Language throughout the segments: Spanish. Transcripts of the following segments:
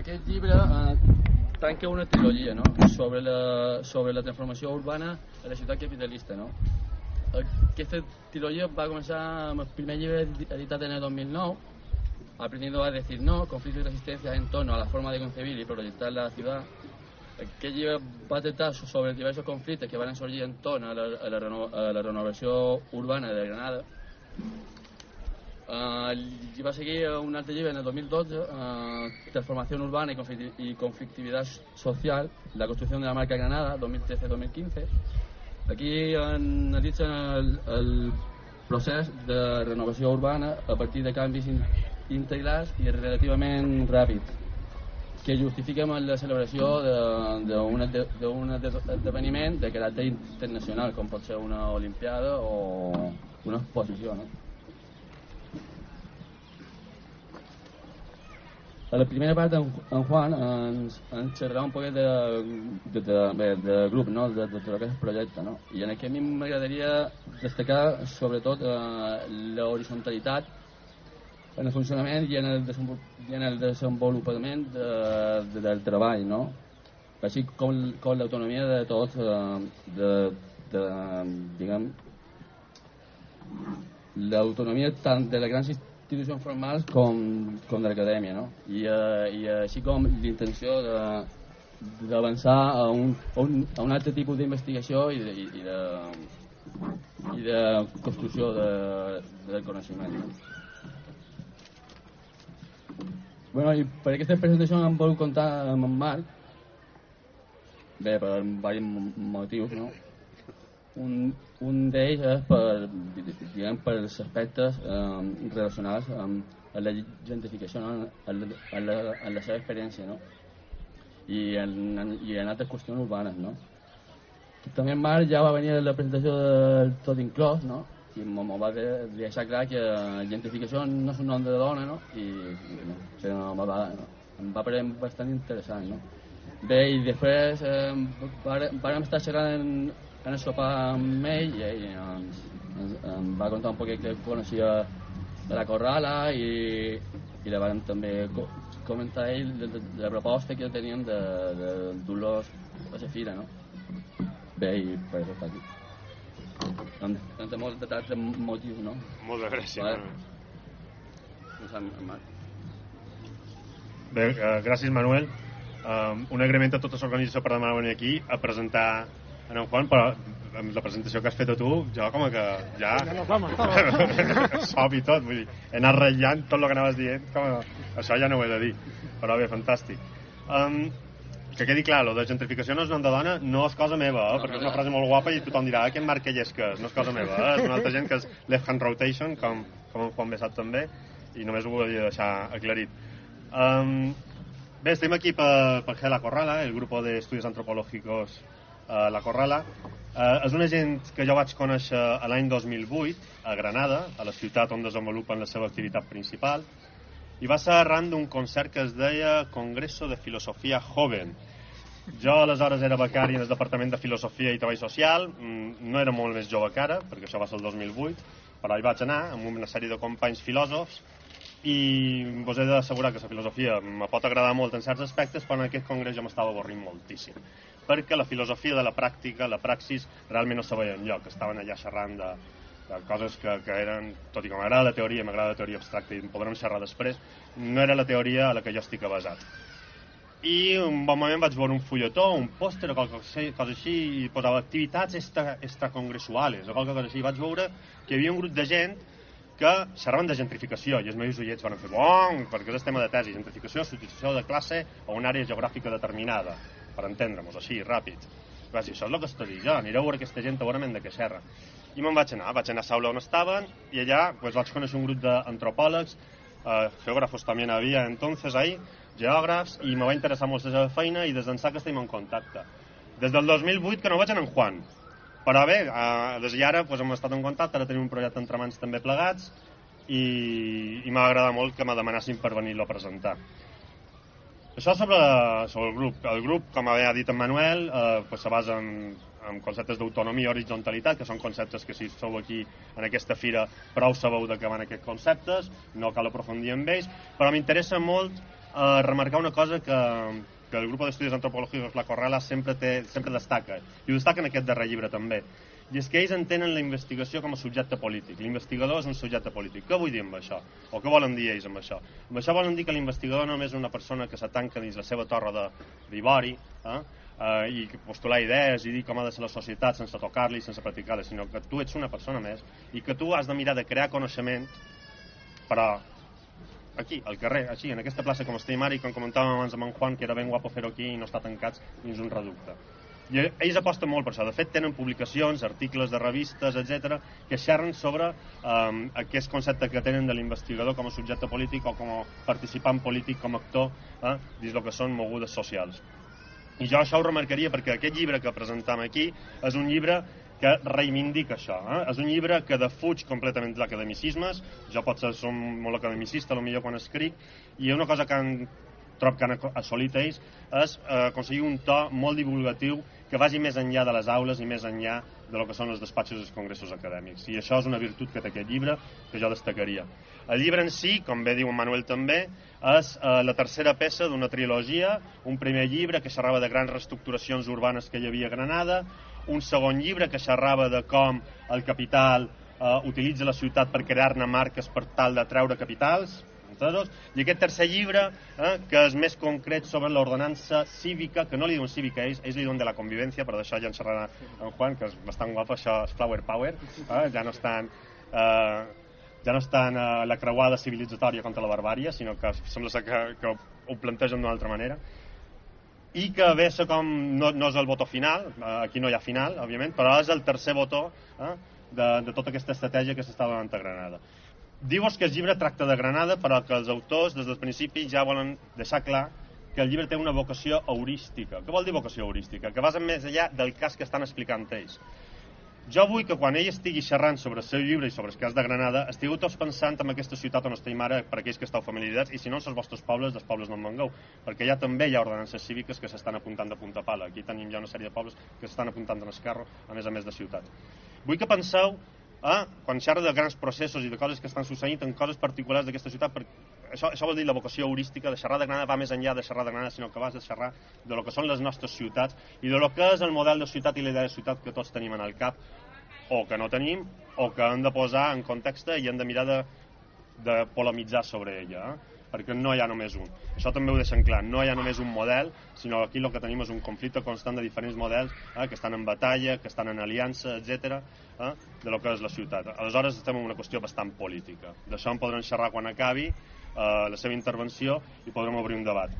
aquest llibre eh, tanca una trilogia no? sobre, la, sobre la transformació urbana a la ciutat capitalista. No? Aquesta trilogia va començar amb el primer llibre editat en el 2009, Aprendiendo a decir no, conflictos y resistencias en torno a la forma de concebir y proyectar la ciudad. Aquest llibre va tractar sobre diversos conflictes que van sorgir en torno a la, a la, reno, a la renovació urbana de Granada. Uh, va seguir un altre llibre en el 2012, uh, Transformació urbana i conflictivitat social, la construcció de la marca Granada, 2013-2015. Aquí analitzen el, el procés de renovació urbana a partir de canvis integrals i relativament ràpids que justifiquem la celebració d'un esdeveniment de caràcter internacional, com pot ser una olimpiada o una exposició. No? A la primera part, en, en Juan ens, ens xerrarà un poquet de, de, de, de, de grup, no? de, de, de aquest projecte. No? I en aquest a mi m'agradaria destacar sobretot eh, l'horizontalitat en el funcionament i en el, i en el desenvolupament de, de, del treball, no? Així com, com l'autonomia de tots, eh, de, de, diguem, l'autonomia tant de les institucions formals com, com de l'acadèmia, no? I, uh, I així com l'intenció de d'avançar a, un, a, un, a un altre tipus d'investigació i, de, i, de, i de construcció de, de coneixement. No? Bueno, i per aquesta presentació em vol contar amb en Marc, bé, per diversos motius, no? Un, un d'ells és per, diguem, per els aspectes eh, relacionats amb, la gentrificació, no? en, en, la, en la seva experiència, no? I en, i en altres qüestions urbanes, no? També en Marc ja va venir la presentació del Tot Inclòs, no? I m'ho va deixar clar que gentrificació no és un nom de dona, no? I, no, o no, va, em va parer bastant interessant, no? Bé, i després eh, vàrem estar xerrant el sopar amb ell i ell ens, ens, em va contar un poc que coneixia de la Corrala i, i la vam també comentar ell de, de, de la proposta que tenien de, de Dolors a la fira, no? Bé, i per això està aquí. Amb, amb molts detalls de motius, no? Moltes gràcies. Vale. Manuel. Bé, uh, gràcies Manuel. Um, un agraïment a tota l'organització per demanar venir aquí a presentar en en Juan, però amb la presentació que has fet a tu, jo com que ja... Ja no fama, Sob i tot, vull dir, he anat ratllant tot el que anaves dient, com a... això ja no ho he de dir, però bé, fantàstic. Um, que quedi clar, lo de gentrificació no és nom de dona, no és cosa meva, eh? no, perquè és una frase molt guapa i tothom dirà, ah, aquest Marc és que és, no és cosa meva, eh? és una altra gent que és left hand rotation, com, com en Juan Besat també, i només ho volia deixar aclarit. Um, bé, estem aquí per, per La Corrala, el grup d'estudis antropològics La Corrala. Eh, és una gent que jo vaig conèixer l'any 2008 a Granada, a la ciutat on desenvolupen la seva activitat principal, i va ser arran d'un concert que es deia Congreso de Filosofia Joven. Jo aleshores era becari en el Departament de Filosofia i Treball Social, mm, no era molt més jove que ara, perquè això va ser el 2008, però hi vaig anar amb una sèrie de companys filòsofs i vos he d'assegurar que la filosofia me pot agradar molt en certs aspectes, però en aquest congrés jo m'estava avorrint moltíssim perquè la filosofia de la pràctica, la praxis, realment no se veia enlloc. Estaven allà xerrant de, de coses que, que eren, tot i que m'agrada la teoria, m'agrada la teoria abstracta i en podrem xerrar després, no era la teoria a la que jo estic basat. I un bon moment vaig veure un fulletó, un pòster o qualque cosa així, i posava activitats extra, extracongressuales o qualque cosa així. Vaig veure que hi havia un grup de gent que xerraven de gentrificació i els meus ullets van fer bon, perquè és el tema de tesi, gentrificació, substitució de classe o una àrea geogràfica determinada per entendre-nos, així, ràpid. Vaig dir, això és el que estic dir jo, a veure aquesta gent segurament de què xerra. I me'n vaig anar, vaig anar a Saula on estaven, i allà pues, vaig conèixer un grup d'antropòlegs, eh, geògrafos també havia entonces ahí, geògrafs, i me va interessar molt la seva feina, i des d'ençà que estem en contacte. Des del 2008 que no vaig anar en Juan, però bé, eh, des d'ara pues, hem estat en contacte, ara tenim un projecte entre mans també plegats, i, i m'ha agradat molt que me demanassin per venir-lo a presentar. Això sobre, sobre el grup. El grup, com havia dit en Manuel, eh, pues se basa en, en conceptes d'autonomia i horitzontalitat, que són conceptes que si sou aquí en aquesta fira prou sabeu de què van aquests conceptes, no cal aprofundir en ells, però m'interessa molt eh, remarcar una cosa que, que el grup d'estudis antropològics La Corrala sempre, té, sempre destaca, i ho destaca en aquest darrer llibre també, i és que ells entenen la investigació com a subjecte polític. L'investigador és un subjecte polític. Què vull dir amb això? O què volen dir ells amb això? Amb això volen dir que l'investigador només és una persona que s'atanca dins la seva torre d'ivori eh? eh, i postular idees i dir com ha de ser la societat sense tocar-li, sense practicar-li, sinó que tu ets una persona més i que tu has de mirar de crear coneixement però aquí, al carrer, així, en aquesta plaça com estem ara i com comentàvem abans amb en Juan, que era ben guapo fer-ho aquí i no estar tancats dins un reducte. I ells aposten molt per això. De fet, tenen publicacions, articles de revistes, etc que xerren sobre um, aquest concepte que tenen de l'investigador com a subjecte polític o com a participant polític, com a actor, eh, dins el que són mogudes socials. I jo això ho remarcaria perquè aquest llibre que presentam aquí és un llibre que reivindica això. Eh? És un llibre que defuig completament l'academicismes. Jo potser som molt academicista, millor quan escric, i una cosa que han trob que han assolit ells és eh, aconseguir un to molt divulgatiu que vagi més enllà de les aules i més enllà de lo que són els despatxos dels congressos acadèmics. I això és una virtut que té aquest llibre que jo destacaria. El llibre en si, com bé diu en Manuel també, és eh, la tercera peça d'una trilogia, un primer llibre que xerrava de grans reestructuracions urbanes que hi havia a Granada, un segon llibre que xerrava de com el capital eh, utilitza la ciutat per crear-ne marques per tal de treure capitals, Estados, i aquest tercer llibre, eh, que és més concret sobre l'ordenança cívica, que no li diuen cívica a ells, ells li diuen de la convivència, però d'això ja en xerrarà en Juan, que és bastant guapo, això és flower power, eh, ja no estan... Eh, ja no estan eh, la creuada civilitzatòria contra la barbària, sinó que sembla que, que ho plantegen d'una altra manera i que ve ser com, no, no és el voto final, eh, aquí no hi ha final, òbviament, però és el tercer votó eh, de, de tota aquesta estratègia que s'està donant a Granada. Dius que el llibre tracta de Granada, però que els autors, des del principi, ja volen deixar clar que el llibre té una vocació heurística. Què vol dir vocació heurística? Que vas més enllà del cas que estan explicant ells. Jo vull que quan ell estigui xerrant sobre el seu llibre i sobre el cas de Granada, estigueu tots pensant en aquesta ciutat on estem ara per aquells que esteu familiaritzats, i si no, en els vostres pobles, dels pobles en vengueu, perquè ja també hi ha ordenances cíviques que s'estan apuntant de punta pala. Aquí tenim ja una sèrie de pobles que s'estan apuntant en esquerro, a més a més de ciutat. Vull que penseu eh, quan xerra de grans processos i de coses que estan succeint en coses particulars d'aquesta ciutat, per, això, això vol dir la vocació heurística de xerrar de Granada va més enllà de xerrar de Granada, sinó que vas de xerrar de lo que són les nostres ciutats i de lo que és el model de ciutat i la idea de ciutat que tots tenim en el cap o que no tenim o que hem de posar en context i hem de mirar de, de polemitzar sobre ella. Eh? Perquè no hi ha només un. Això també ho deixen clar, no hi ha només un model, sinó aquí el que tenim és un conflicte constant de diferents models eh, que estan en batalla, que estan en aliança, etc eh, de lo que és la ciutat. Aleshores estem en una qüestió bastant política. D'això en podrem xerrar quan acabi eh, la seva intervenció i podrem obrir un debat.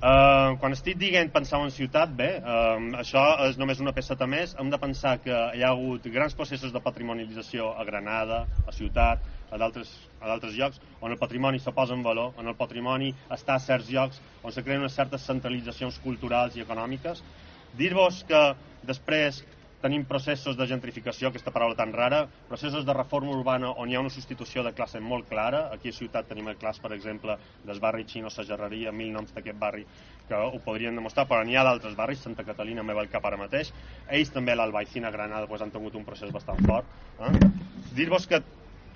Uh, quan estic dient pensar en ciutat, bé, uh, això és només una peça més. Hem de pensar que hi ha hagut grans processos de patrimonialització a Granada, a ciutat, a d'altres llocs, on el patrimoni se posa en valor, on el patrimoni està a certs llocs, on se creen unes certes centralitzacions culturals i econòmiques. Dir-vos que després tenim processos de gentrificació, aquesta paraula tan rara, processos de reforma urbana on hi ha una substitució de classe molt clara. Aquí a Ciutat tenim el clas, per exemple, del barri Xino Sagerreria, mil noms d'aquest barri que ho podrien demostrar, però n'hi ha d'altres barris, Santa Catalina me va el cap ara mateix. Ells també, l'Albaicina, Granada, pues, han tingut un procés bastant fort. Eh? Dir-vos que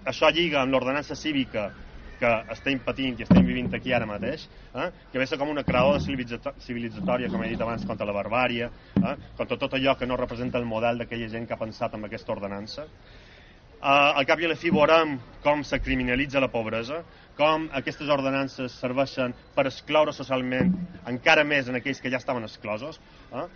això lliga amb l'ordenança cívica que estem patint i estem vivint aquí ara mateix, eh? que ve com una creadora civilitzatòria, com he dit abans, contra la barbària, eh? contra tot allò que no representa el model d'aquella gent que ha pensat en aquesta ordenança. Eh, al cap i a la fi veurem com se criminalitza la pobresa, com aquestes ordenances serveixen per excloure socialment encara més en aquells que ja estaven exclosos, eh?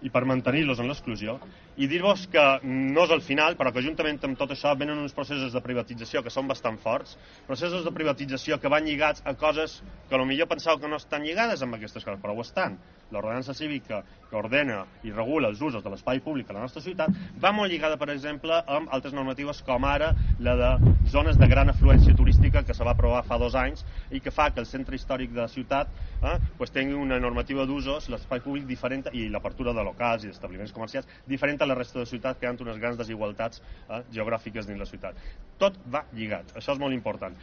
i per mantenir-los en l'exclusió, i dir-vos que no és el final, però que juntament amb tot això venen uns processos de privatització que són bastant forts, processos de privatització que van lligats a coses que potser penseu que no estan lligades amb aquestes coses, però ho estan. L'ordenança cívica que ordena i regula els usos de l'espai públic a la nostra ciutat va molt lligada, per exemple, amb altres normatives com ara la de zones de gran afluència turística que se va aprovar fa dos anys i que fa que el centre històric de la ciutat eh, pues tingui una normativa d'usos, l'espai públic diferent i l'apertura de locals i d'establiments comercials diferent a la resta de la ciutat, creant unes grans desigualtats eh, geogràfiques dins la ciutat. Tot va lligat, això és molt important.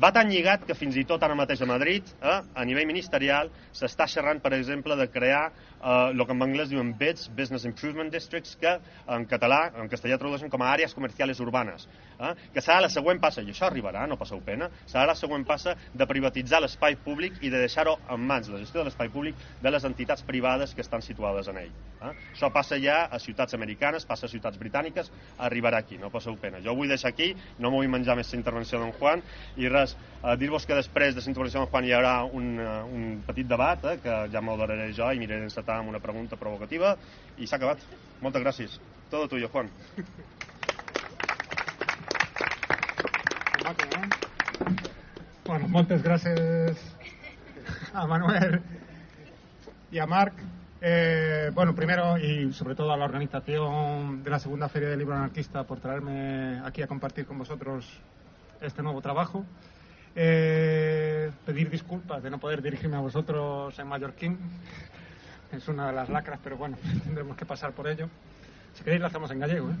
Va tan lligat que fins i tot ara mateix a Madrid, eh, a nivell ministerial, s'està xerrant, per exemple, de crear el eh, que en anglès diuen BIDs, Business Improvement Districts, que en català, en castellà tradueixen com a àrees comercials urbanes, eh, que serà la següent passa, i això arribarà, no passeu pena, serà la següent passa de privatitzar l'espai públic i de deixar-ho en mans, la gestió de l'espai públic, de les entitats privades que estan situades en ell. Eh? Això passa ja a ciutats americanes, passa a ciutats britàniques, arribarà aquí, no passeu pena. Jo vull deixar aquí, no m'ho vull menjar més la intervenció d'en Juan, i res, eh, dir-vos que després de la intervenció d'en Juan hi haurà un, uh, un petit debat, eh, que ja moderaré jo i miraré d'encetar amb una pregunta provocativa, i s'ha acabat. Moltes gràcies. Todo tuyo, Juan. Bueno, moltes gràcies a Manuel y a Marc. Eh, bueno, primero y sobre todo a la organización de la segunda Feria del Libro Anarquista por traerme aquí a compartir con vosotros este nuevo trabajo. Eh, pedir disculpas de no poder dirigirme a vosotros en mallorquín. Es una de las lacras, pero bueno, tendremos que pasar por ello. Si queréis lo hacemos en gallego. ¿eh?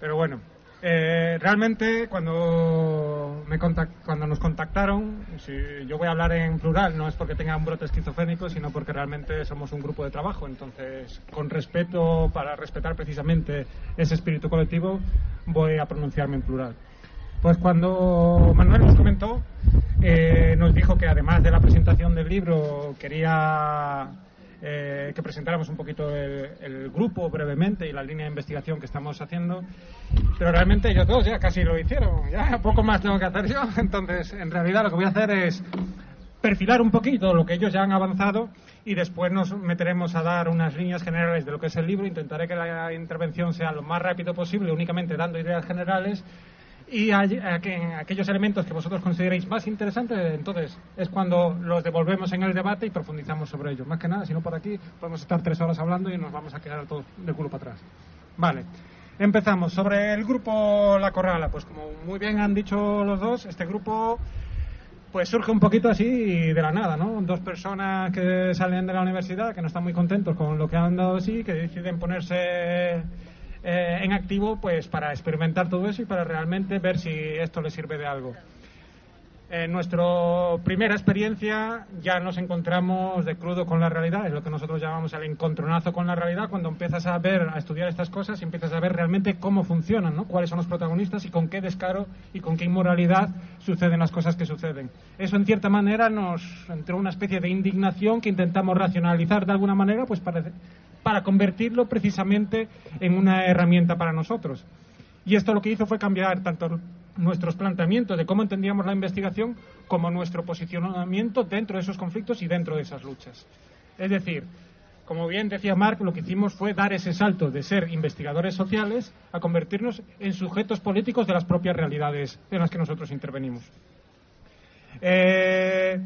Pero bueno, eh, realmente cuando, me contact, cuando nos contactaron, si yo voy a hablar en plural, no es porque tenga un brote esquizofrénico, sino porque realmente somos un grupo de trabajo. Entonces, con respeto, para respetar precisamente ese espíritu colectivo, voy a pronunciarme en plural. Pues cuando Manuel nos comentó, eh, nos dijo que además de la presentación del libro quería eh, que presentáramos un poquito el, el, grupo brevemente y la línea de investigación que estamos haciendo, pero realmente ellos dos ya casi lo hicieron, ya poco más tengo que hacer yo, entonces en realidad lo que voy a hacer es perfilar un poquito lo que ellos ya han avanzado y después nos meteremos a dar unas líneas generales de lo que es el libro. Intentaré que la intervención sea lo más rápido posible, únicamente dando ideas generales y a, a, aquellos elementos que vosotros consideréis más interesantes, entonces es cuando los devolvemos en el debate y profundizamos sobre ellos. Más que nada, si no por aquí podemos estar tres horas hablando y nos vamos a quedar todos de culo para atrás. Vale. Empezamos. Sobre el grupo La Corrala, pues como muy bien han dicho los dos, este grupo pues surge un poquito así de la nada, ¿no? Dos personas que salen de la universidad, que no están muy contentos con lo que han dado así, que deciden ponerse eh, en activo pues para experimentar todo eso y para realmente ver si esto le sirve de algo. En nuestra primera experiencia ya nos encontramos de crudo con la realidad, es lo que nosotros llamamos el encontronazo con la realidad, cuando empiezas a ver, a estudiar estas cosas y empiezas a ver realmente cómo funcionan, ¿no? cuáles son los protagonistas y con qué descaro y con qué inmoralidad suceden las cosas que suceden. Eso en cierta manera nos entró una especie de indignación que intentamos racionalizar de alguna manera, pues para para convertirlo precisamente en una herramienta para nosotros. Y esto lo que hizo fue cambiar tanto nuestros planteamientos de cómo entendíamos la investigación como nuestro posicionamiento dentro de esos conflictos y dentro de esas luchas. Es decir, como bien decía Mark, lo que hicimos fue dar ese salto de ser investigadores sociales a convertirnos en sujetos políticos de las propias realidades en las que nosotros intervenimos. Eh,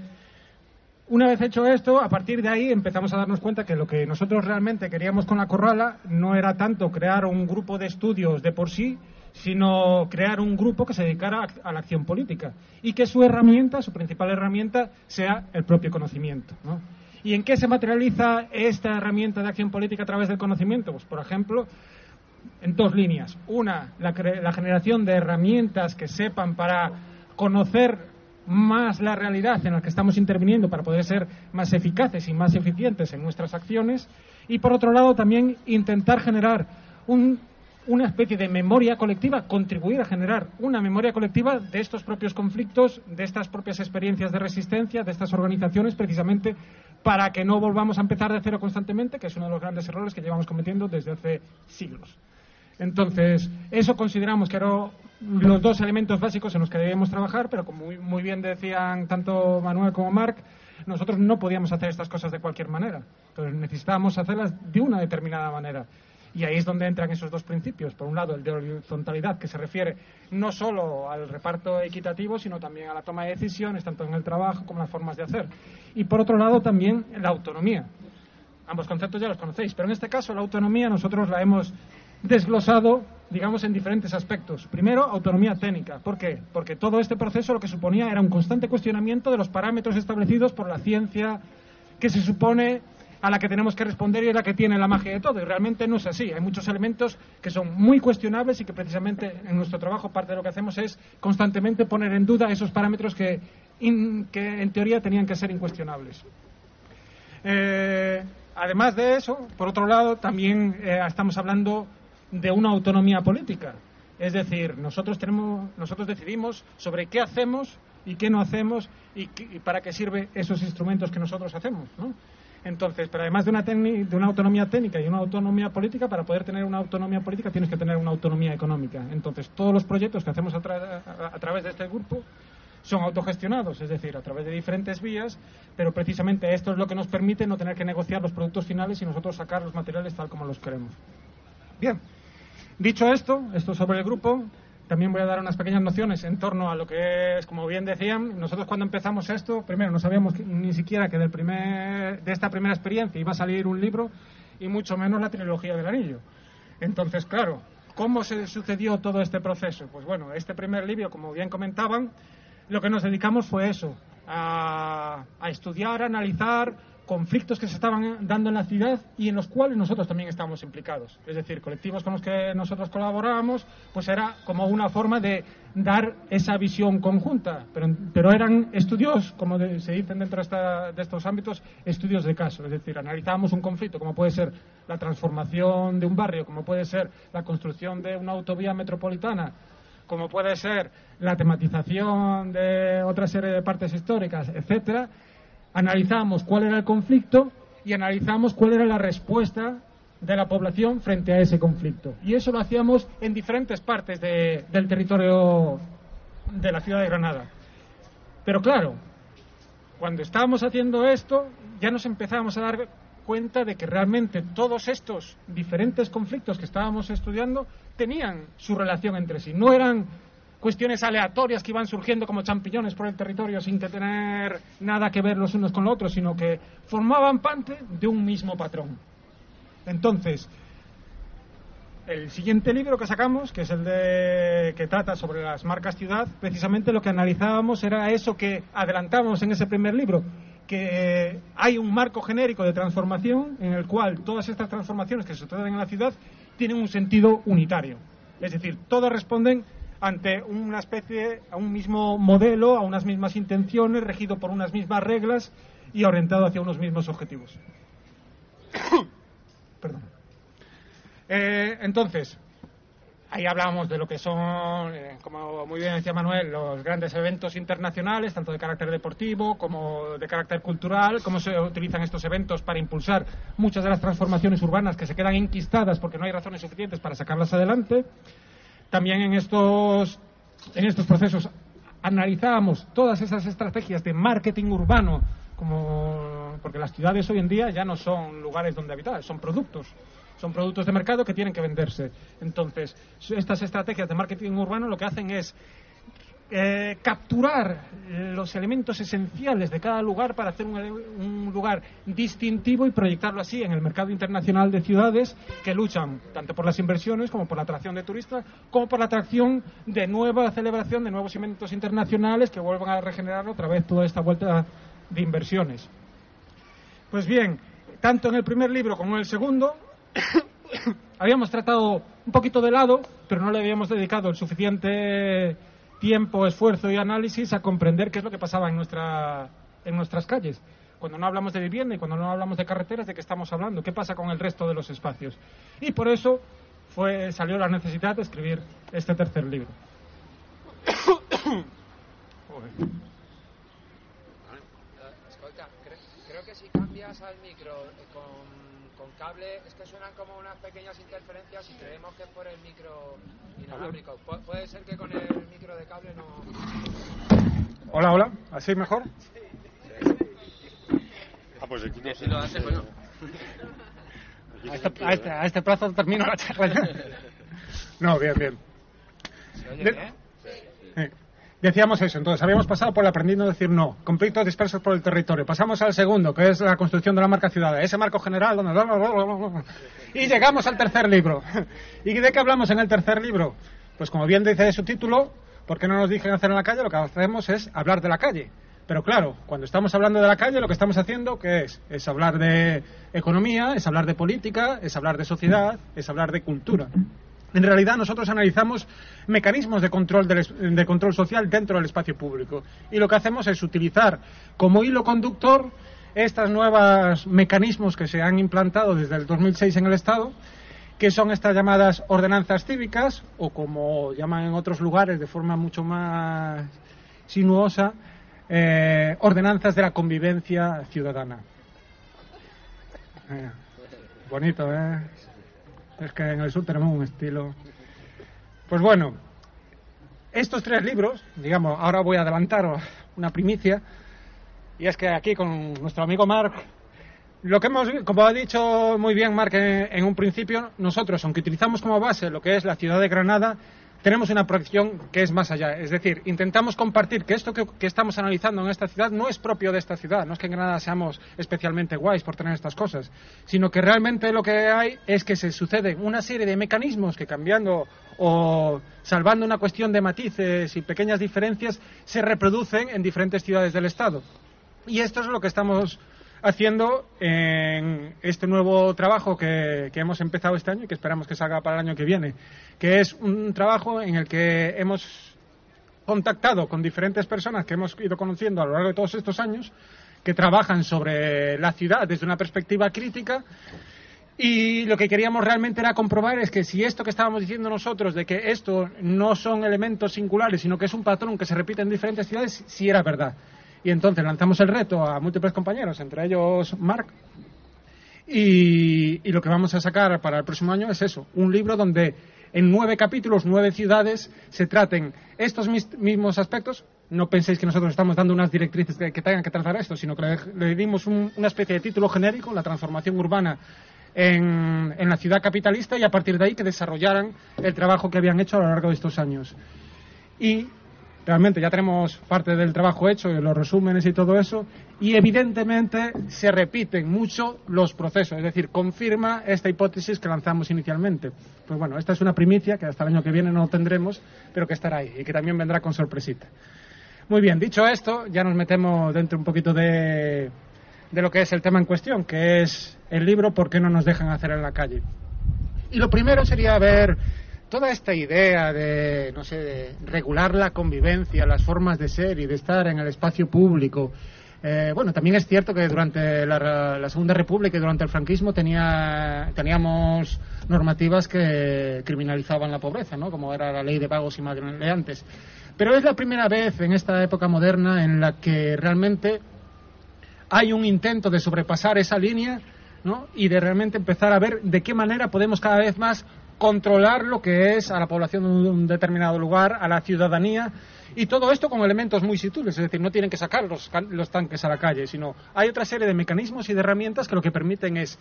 una vez hecho esto, a partir de ahí empezamos a darnos cuenta que lo que nosotros realmente queríamos con la corrala no era tanto crear un grupo de estudios de por sí, sino crear un grupo que se dedicara a la acción política y que su herramienta, su principal herramienta, sea el propio conocimiento. ¿Y en qué se materializa esta herramienta de acción política a través del conocimiento? Pues, por ejemplo, en dos líneas. Una, la, la generación de herramientas que sepan para conocer más la realidad en la que estamos interviniendo para poder ser más eficaces y más eficientes en nuestras acciones y por otro lado también intentar generar una especie de memoria colectiva, contribuir a generar una memoria colectiva de estos propios conflictos, de estas propias experiencias de resistencia, de estas organizaciones, precisamente para que no volvamos a empezar de cero constantemente, que es uno de los grandes errores que llevamos cometiendo desde hace siglos. Entonces, eso consideramos que era los dos elementos básicos en los que debíamos trabajar, pero como muy, bien decían tanto Manuel como Marc, nosotros no podíamos hacer estas cosas de cualquier manera. Entonces necesitábamos hacerlas de una determinada manera. Y ahí es donde entran esos dos principios. Por un lado, el de horizontalidad, que se refiere no solo al reparto equitativo, sino también a la toma de decisiones, tanto en el trabajo como en las formas de hacer. Y por otro lado, también la autonomía. Ambos conceptos ya los conocéis, pero en este caso la autonomía nosotros la hemos desglosado, digamos, en diferentes aspectos. Primero, autonomía técnica. ¿Por qué? Porque todo este proceso lo que suponía era un constante cuestionamiento de los parámetros establecidos por la ciencia que se supone a la que tenemos que responder y es la que tiene la magia de todo. Y realmente no es así. Hay muchos elementos que son muy cuestionables y que precisamente en nuestro trabajo parte de lo que hacemos es constantemente poner en duda esos parámetros que, en teoría tenían que ser incuestionables. Eh, además de eso, por otro lado, también eh, estamos hablando de una autonomía política. Es decir, nosotros, tenemos, nosotros decidimos sobre qué hacemos y qué no hacemos y, para qué sirven esos instrumentos que nosotros hacemos. ¿no? Entonces, pero además de una, de una autonomía técnica y una autonomía política, para poder tener una autonomía política tienes que tener una autonomía económica. Entonces, todos los proyectos que hacemos a, a través de este grupo son autogestionados, es decir, a través de diferentes vías, pero precisamente esto es lo que nos permite no tener que negociar los productos finales y nosotros sacar los materiales tal como los queremos. Bien, dicho esto, esto sobre el grupo, también voy a dar unas pequeñas nociones en torno a lo que es, como bien decían, nosotros cuando empezamos esto, primero no sabíamos ni siquiera que del primer, de esta primera experiencia iba a salir un libro y mucho menos la trilogía del anillo. Entonces, claro, ¿cómo se sucedió todo este proceso? Pues bueno, este primer libro, como bien comentaban, lo que nos dedicamos fue eso, a, estudiar, a analizar conflictos que se estaban dando en la ciudad y en los cuales nosotros también estábamos implicados. Es decir, colectivos con los que nosotros colaborábamos, pues era como una forma de dar esa visión conjunta. Pero, pero eran estudios, como se dicen dentro de, de, estos ámbitos, estudios de caso. Es decir, analizábamos un conflicto, como puede ser la transformación de un barrio, como puede ser la construcción de una autovía metropolitana, como puede ser la tematización de otra serie de partes históricas, etcétera, analizamos cuál era el conflicto y analizamos cuál era la respuesta de la población frente a ese conflicto. Y eso lo hacíamos en diferentes partes del territorio de la ciudad de Granada. Pero claro, cuando estábamos haciendo esto, ya nos empezábamos a dar cuenta de que realmente todos estos diferentes conflictos que estábamos estudiando tenían su relación entre sí. No eran cuestiones aleatorias que iban surgiendo como champiñones por el territorio sin que tener nada que ver los unos con los otros, sino que formaban parte de un mismo patrón. Entonces, el siguiente libro que sacamos, que es el de que trata sobre las marcas ciudad, precisamente lo que analizábamos era eso que adelantábamos en ese primer libro, que hay un marco genérico de transformación en el cual todas estas transformaciones que se tratan en la ciudad tienen un sentido unitario. Es decir, todas responden ante una especie, a un mismo modelo, a unas mismas intenciones, regido por unas mismas reglas y orientado hacia unos mismos objetivos. Perdón. Eh, entonces, Ahí hablábamos de lo que son, eh, como muy bien decía Manuel, los grandes eventos internacionales, tanto de carácter deportivo como de carácter cultural, cómo se utilizan estos eventos para impulsar muchas de las transformaciones urbanas que se quedan enquistadas porque no hay razones suficientes para sacarlas adelante. También en estos, en estos procesos analizábamos todas esas estrategias de marketing urbano, como, porque las ciudades hoy en día ya no son lugares donde habitar, son productos son productos de mercado que tienen que venderse. Entonces, estas estrategias de marketing urbano lo que hacen es eh, capturar los elementos esenciales de cada lugar para hacer un, lugar distintivo y proyectarlo así en el mercado internacional de ciudades que luchan tanto por las inversiones como por la atracción de turistas, como por la atracción de nueva celebración de nuevos eventos internacionales que vuelvan a regenerar otra vez toda esta vuelta de inversiones. Pues bien, tanto en el primer libro como en el segundo habíamos tratado un poquito de lado, pero no le habíamos dedicado el suficiente tiempo, esfuerzo y análisis a comprender qué es lo que pasaba en, nuestra, en nuestras calles. Cuando no hablamos de vivienda y cuando no hablamos de carreteras, ¿de qué estamos hablando? ¿Qué pasa con el resto de los espacios? Y por eso fue, salió la necesidad de escribir este tercer libro. creo que si cambias al micro con con cable es que suenan como unas pequeñas interferencias y creemos que es por el micro inalámbrico. puede ser que con el micro de cable no. Hola, hola, ¿así mejor? Ah, pues aquí no si lo hace, bueno. A este, a, este, a este plazo termino la charla. No, bien, bien. ¿Se oye bien? Decíamos eso. Entonces, habíamos pasado por el aprendiendo a decir no, conflictos dispersos por el territorio. Pasamos al segundo, que es la construcción de la marca ciudad. Ese marco general, donde... Y llegamos al tercer libro. ¿Y de qué hablamos en el tercer libro? Pues como bien dice su título, ¿por qué no nos dicen hacer en la calle? Lo que hacemos es hablar de la calle. Pero claro, cuando estamos hablando de la calle, lo que estamos haciendo, ¿qué es? Es hablar de economía, es hablar de política, es hablar de sociedad, es hablar de cultura. En realidad nosotros analizamos mecanismos de control, del- de control social dentro del espacio público y lo que hacemos es utilizar como hilo conductor estos nuevos mecanismos que se han implantado desde el 2006 en el Estado, que son estas llamadas ordenanzas cívicas o como llaman en otros lugares de forma mucho más sinuosa, eh, ordenanzas de la convivencia ciudadana. Eh, bonito, ¿eh? Es que en el sur tenemos un estilo. Pues bueno, estos tres libros, digamos, ahora voy a adelantar una primicia, y es que aquí con nuestro amigo Mark, lo que hemos, como ha dicho muy bien Mark en, en un principio, nosotros, aunque utilizamos como base lo que es la ciudad de Granada, tenemos una proyección que es más allá. Es decir, intentamos compartir que esto que, estamos analizando en esta ciudad no es propio de esta ciudad. No es que en Granada seamos especialmente guays por tener estas cosas, sino que realmente lo que hay es que se suceden una serie de mecanismos que cambiando o salvando una cuestión de matices y pequeñas diferencias se reproducen en diferentes ciudades del Estado. Y esto es lo que estamos haciendo en este nuevo trabajo que, que hemos empezado este año y que esperamos que salga para el año que viene, que es un trabajo en el que hemos contactado con diferentes personas que hemos ido conociendo a lo largo de todos estos años, que trabajan sobre la ciudad desde una perspectiva crítica y lo que queríamos realmente era comprobar es que si esto que estábamos diciendo nosotros, de que esto no son elementos singulares, sino que es un patrón que se repite en diferentes ciudades, sí era verdad. Y entonces lanzamos el reto a múltiples compañeros, entre ellos Mark, y, lo que vamos a sacar para el próximo año es eso, un libro donde en nueve capítulos, nueve ciudades, se traten estos mis- mismos aspectos. No penséis que nosotros estamos dando unas directrices que, tengan que tratar esto, sino que le, le dimos un- una especie de título genérico, la transformación urbana en, en la ciudad capitalista, y a partir de ahí que desarrollaran el trabajo que habían hecho a lo largo de estos años. Y realmente ya tenemos parte del trabajo hecho, los resúmenes y todo eso, y evidentemente se repiten mucho los procesos, es decir, confirma esta hipótesis que lanzamos inicialmente. Pues bueno, esta es una primicia que hasta el año que viene no tendremos, pero que estará ahí y que también vendrá con sorpresita. Muy bien, dicho esto, ya nos metemos dentro un poquito de, de lo que es el tema en cuestión, que es el libro ¿Por qué no nos dejan hacer en la calle? Y lo primero sería ver toda esta idea de, no sé, de regular la convivencia, las formas de ser y de estar en el espacio público. Eh, bueno, también es cierto que durante la, la Segunda República y durante el franquismo tenía, teníamos normativas que criminalizaban la pobreza, ¿no? Como era la ley de pagos y maleantes. Pero es la primera vez en esta época moderna en la que realmente hay un intento de sobrepasar esa línea ¿no? y de realmente empezar a ver de qué manera podemos cada vez más controlar lo que es a la población de un determinado lugar, a la ciudadanía, y todo esto con elementos muy sutiles, es decir, no tienen que sacar los, los tanques a la calle, sino hay otra serie de mecanismos y de herramientas que lo que permiten es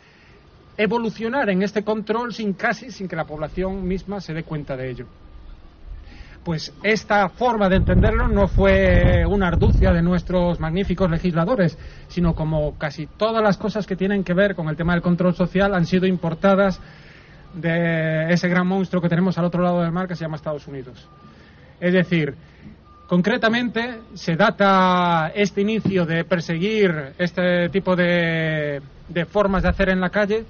evolucionar en este control sin casi sin que la población misma se dé cuenta de ello. Pues esta forma de entenderlo no fue una arducia de nuestros magníficos legisladores, sino como casi todas las cosas que tienen que ver con el tema del control social han sido importadas de ese gran monstruo que tenemos al otro lado del mar que se llama Estados Unidos. Es decir, concretamente se data este inicio de perseguir este tipo de, de formas de hacer en la calle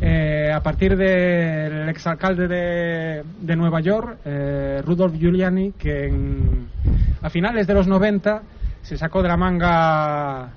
eh, a partir del exalcalde de, de Nueva York, eh, Rudolf Giuliani, que en- a finales de los 90 se sacó de la manga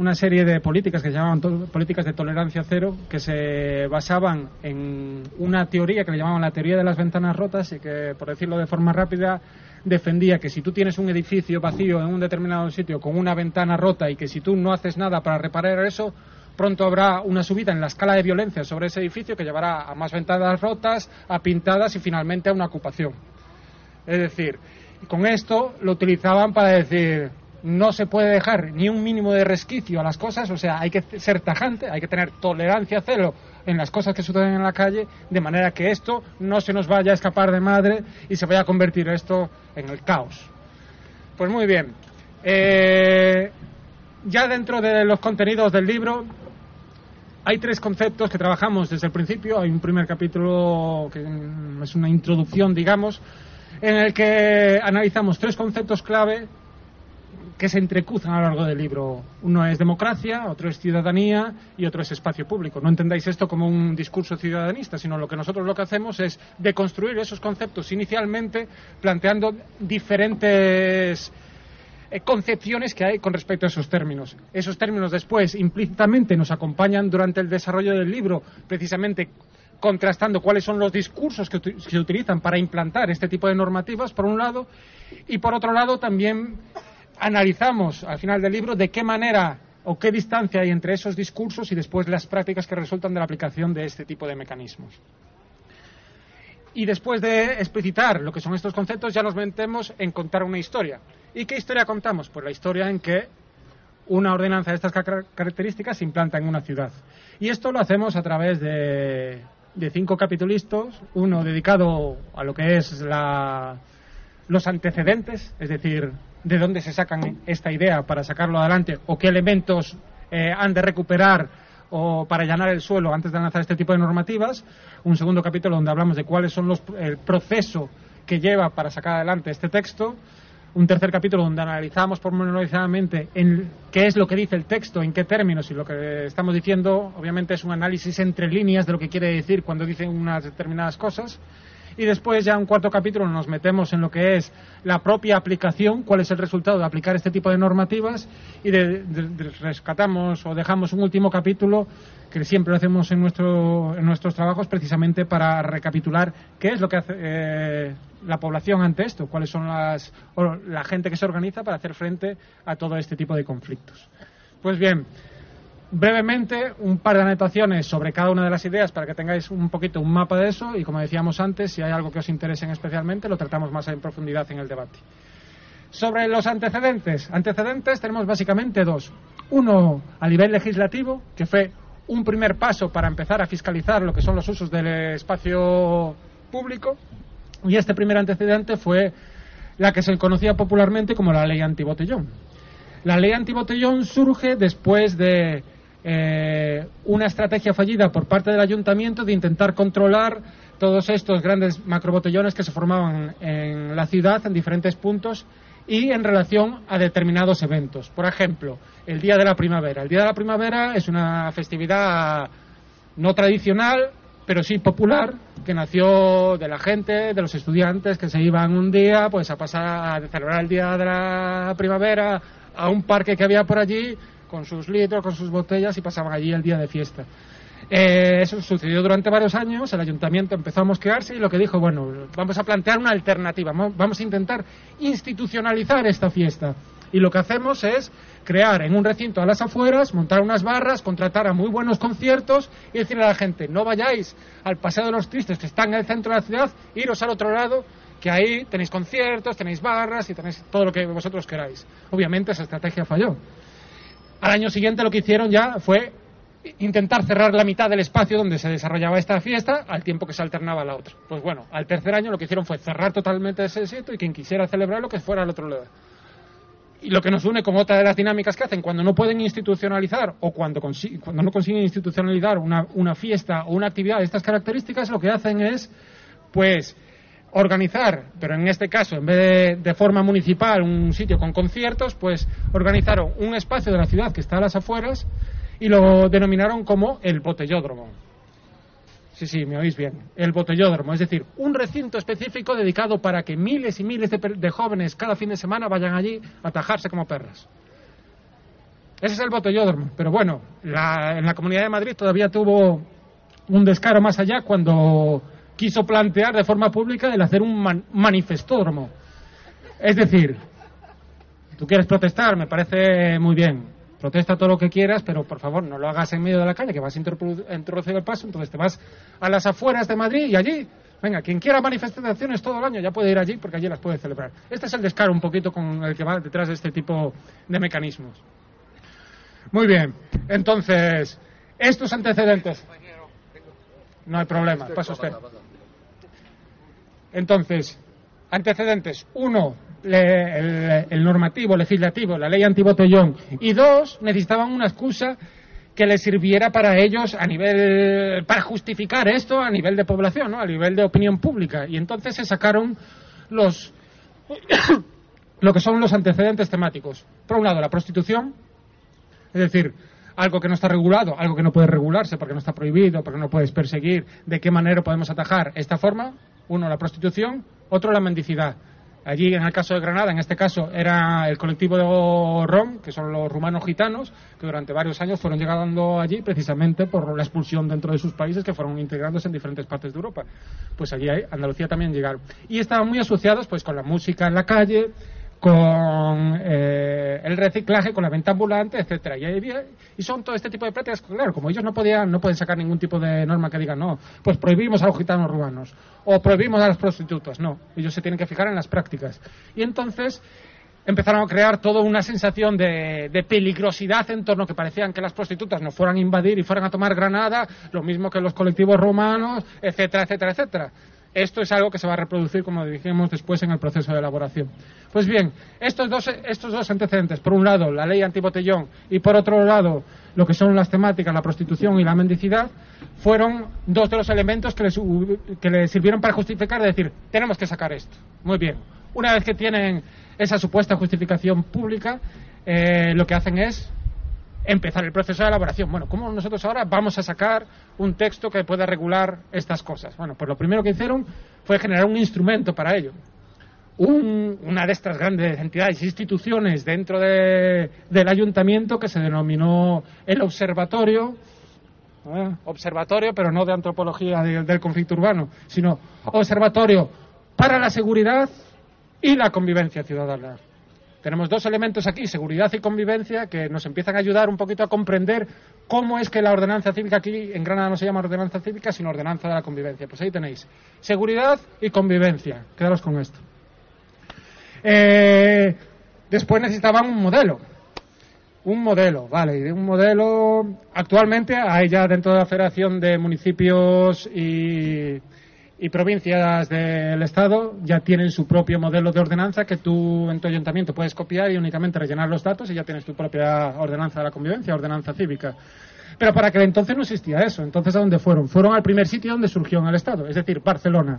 una serie de políticas que se llamaban políticas de tolerancia cero, que se basaban en una teoría que le llamaban la teoría de las ventanas rotas y que, por decirlo de forma rápida, defendía que si tú tienes un edificio vacío en un determinado sitio con una ventana rota y que si tú no haces nada para reparar eso, pronto habrá una subida en la escala de violencia sobre ese edificio que llevará a más ventanas rotas, a pintadas y finalmente a una ocupación. Es decir, con esto lo utilizaban para decir no se puede dejar ni un mínimo de resquicio a las cosas, o sea, hay que ser tajante, hay que tener tolerancia cero en las cosas que suceden en la calle, de manera que esto no se nos vaya a escapar de madre y se vaya a convertir esto en el caos. Pues muy bien. Eh, ya dentro de los contenidos del libro hay tres conceptos que trabajamos desde el principio. Hay un primer capítulo que es una introducción, digamos, en el que analizamos tres conceptos clave que se entrecruzan a lo largo del libro. Uno es democracia, otro es ciudadanía y otro es espacio público. No entendáis esto como un discurso ciudadanista, sino lo que nosotros lo que hacemos es deconstruir esos conceptos inicialmente planteando diferentes eh, concepciones que hay con respecto a esos términos. Esos términos después implícitamente nos acompañan durante el desarrollo del libro, precisamente contrastando cuáles son los discursos que, se utilizan para implantar este tipo de normativas, por un lado, y por otro lado también analizamos al final del libro de qué manera o qué distancia hay entre esos discursos y después las prácticas que resultan de la aplicación de este tipo de mecanismos. Y después de explicitar lo que son estos conceptos, ya nos metemos en contar una historia. ¿Y qué historia contamos? Pues la historia en que una ordenanza de estas características se implanta en una ciudad. Y esto lo hacemos a través de, de cinco capitulistas, uno dedicado a lo que es la, los antecedentes, es decir, de dónde se sacan esta idea para sacarlo adelante o qué elementos eh, han de recuperar o para allanar el suelo antes de lanzar este tipo de normativas. Un segundo capítulo donde hablamos de cuáles son los el proceso que lleva para sacar adelante este texto. Un tercer capítulo donde analizamos pormenorizadamente en qué es lo que dice el texto, en qué términos y lo que estamos diciendo, obviamente es un análisis entre líneas de lo que quiere decir cuando dicen unas determinadas cosas y después ya en un cuarto capítulo nos metemos en lo que es la propia aplicación, cuál es el resultado de aplicar este tipo de normativas y rescatamos o dejamos un último capítulo que siempre lo hacemos en, nuestro, en nuestros trabajos precisamente para recapitular qué es lo que hace eh, la población ante esto, cuáles son las la gente que se organiza para hacer frente a todo este tipo de conflictos. Pues bien, brevemente un par de anotaciones sobre cada una de las ideas para que tengáis un poquito un mapa de eso y como decíamos antes, si hay algo que os interese especialmente, lo tratamos más en profundidad en el debate. Sobre los antecedentes, antecedentes tenemos básicamente dos. Uno a nivel legislativo, que fue un primer paso para empezar a fiscalizar lo que son los usos del espacio público, y este primer antecedente fue la que se conocía popularmente como la ley antibotellón. La ley antibotellón surge después de eh, una estrategia fallida por parte del ayuntamiento de intentar controlar todos estos grandes macrobotellones que se formaban en la ciudad en diferentes puntos y en relación a determinados eventos. Por ejemplo, el Día de la Primavera. El Día de la Primavera es una festividad no tradicional, pero sí popular, que nació de la gente, de los estudiantes que se iban un día pues a pasar a celebrar el Día de la Primavera a un parque que había por allí con sus litros, con sus botellas y pasaban allí el día de fiesta. Eh, eso sucedió durante varios años, el ayuntamiento empezó a mosquearse y lo que dijo, bueno, vamos a plantear una alternativa, vamos a intentar institucionalizar esta fiesta. Y lo que hacemos es crear en un recinto a las afueras, montar unas barras, contratar a muy buenos conciertos y decirle a la gente, no vayáis al Paseo de los Tristes que está en el centro de la ciudad, iros al otro lado, que ahí tenéis conciertos, tenéis barras y tenéis todo lo que vosotros queráis. Obviamente esa estrategia falló. Al año siguiente lo que hicieron ya fue intentar cerrar la mitad del espacio donde se desarrollaba esta fiesta al tiempo que se alternaba la otra. Pues bueno, al tercer año lo que hicieron fue cerrar totalmente ese sitio y quien quisiera celebrarlo que fuera al otro lado. Y lo que nos une con otra de las dinámicas que hacen cuando no pueden institucionalizar o cuando, cuando no consiguen institucionalizar una, una fiesta o una actividad de estas características, lo que hacen es, pues, organizar, pero en este caso, en vez de, forma municipal, un sitio con conciertos, pues organizaron un espacio de la ciudad que está a las afueras y lo denominaron como el botellódromo. Sí, sí, me oís bien. El botellódromo, es decir, un recinto específico dedicado para que miles y miles de, jóvenes cada fin de semana vayan allí a tajarse como perras. Ese es el botellódromo. Pero bueno, en la Comunidad de Madrid todavía tuvo un descaro más allá cuando quiso plantear de forma pública el hacer un manifestódromo. Es decir, tú quieres protestar, me parece muy bien. Protesta todo lo que quieras, pero por favor no lo hagas en medio de la calle, que vas a introducir el paso. Entonces te vas a las afueras de Madrid y allí, venga, quien quiera manifestaciones todo el año ya puede ir allí porque allí las puede celebrar. Este es el descaro un poquito con el que va detrás de este tipo de mecanismos. Muy bien, entonces, estos antecedentes. No hay problema, pasa usted. Entonces, antecedentes. Uno, el, normativo, legislativo, la ley antibotellón. Y dos, necesitaban una excusa que les sirviera para ellos a nivel, para justificar esto a nivel de población, ¿no? a nivel de opinión pública. Y entonces se sacaron los, lo que son los antecedentes temáticos. Por un lado, la prostitución, es decir, algo que no está regulado, algo que no puede regularse porque no está prohibido, porque no puedes perseguir, de qué manera podemos atajar esta forma. Uno, la prostitución, otro, la mendicidad. Allí, en el caso de Granada, en este caso, era el colectivo de ROM, que son los rumanos gitanos, que durante varios años fueron llegando allí precisamente por la expulsión dentro de sus países, que fueron integrándose en diferentes partes de Europa. Pues allí, Andalucía también llegaron. Y estaban muy asociados pues con la música en la calle, con eh, el reciclaje, con la venta ambulante, etcétera. Y, y, son todo este tipo de prácticas, claro, como ellos no podían, no pueden sacar ningún tipo de norma que diga no, pues prohibimos a los gitanos rumanos o prohibimos a las prostitutas, no, ellos se tienen que fijar en las prácticas. Y entonces empezaron a crear toda una sensación de, de, peligrosidad en torno que parecían que las prostitutas no fueran a invadir y fueran a tomar Granada, lo mismo que los colectivos rumanos, etcétera, etcétera, etcétera. Esto es algo que se va a reproducir, como dijimos después, en el proceso de elaboración. Pues bien, estos dos, estos dos antecedentes, por un lado la ley antibotellón y por otro lado lo que son las temáticas, la prostitución y la mendicidad, fueron dos de los elementos que les, sirvieron para justificar, de decir, tenemos que sacar esto. Muy bien. Una vez que tienen esa supuesta justificación pública, eh, lo que hacen es empezar el proceso de elaboración. Bueno, ¿cómo nosotros ahora vamos a sacar un texto que pueda regular estas cosas? Bueno, pues lo primero que hicieron fue generar un instrumento para ello. Una de estas grandes entidades, instituciones dentro del ayuntamiento que se denominó el Observatorio, ¿eh? Observatorio, pero no de antropología del conflicto urbano, sino Observatorio para la Seguridad y la Convivencia Ciudadana. Tenemos dos elementos aquí, seguridad y convivencia, que nos empiezan a ayudar un poquito a comprender cómo es que la ordenanza cívica aquí en Granada no se llama ordenanza cívica, sino ordenanza de la convivencia. Pues ahí tenéis, seguridad y convivencia. Quedaros con esto. Eh, después necesitaban un modelo. Un modelo, vale, un modelo actualmente hay ya dentro de la Federación de Municipios y provincias del Estado ya tienen su propio modelo de ordenanza que tú en tu ayuntamiento puedes copiar y únicamente rellenar los datos y ya tienes tu propia ordenanza de la convivencia, ordenanza cívica. Pero para aquel entonces no existía eso. Entonces, ¿a dónde fueron? Fueron al primer sitio donde surgió en el Estado, es decir, Barcelona.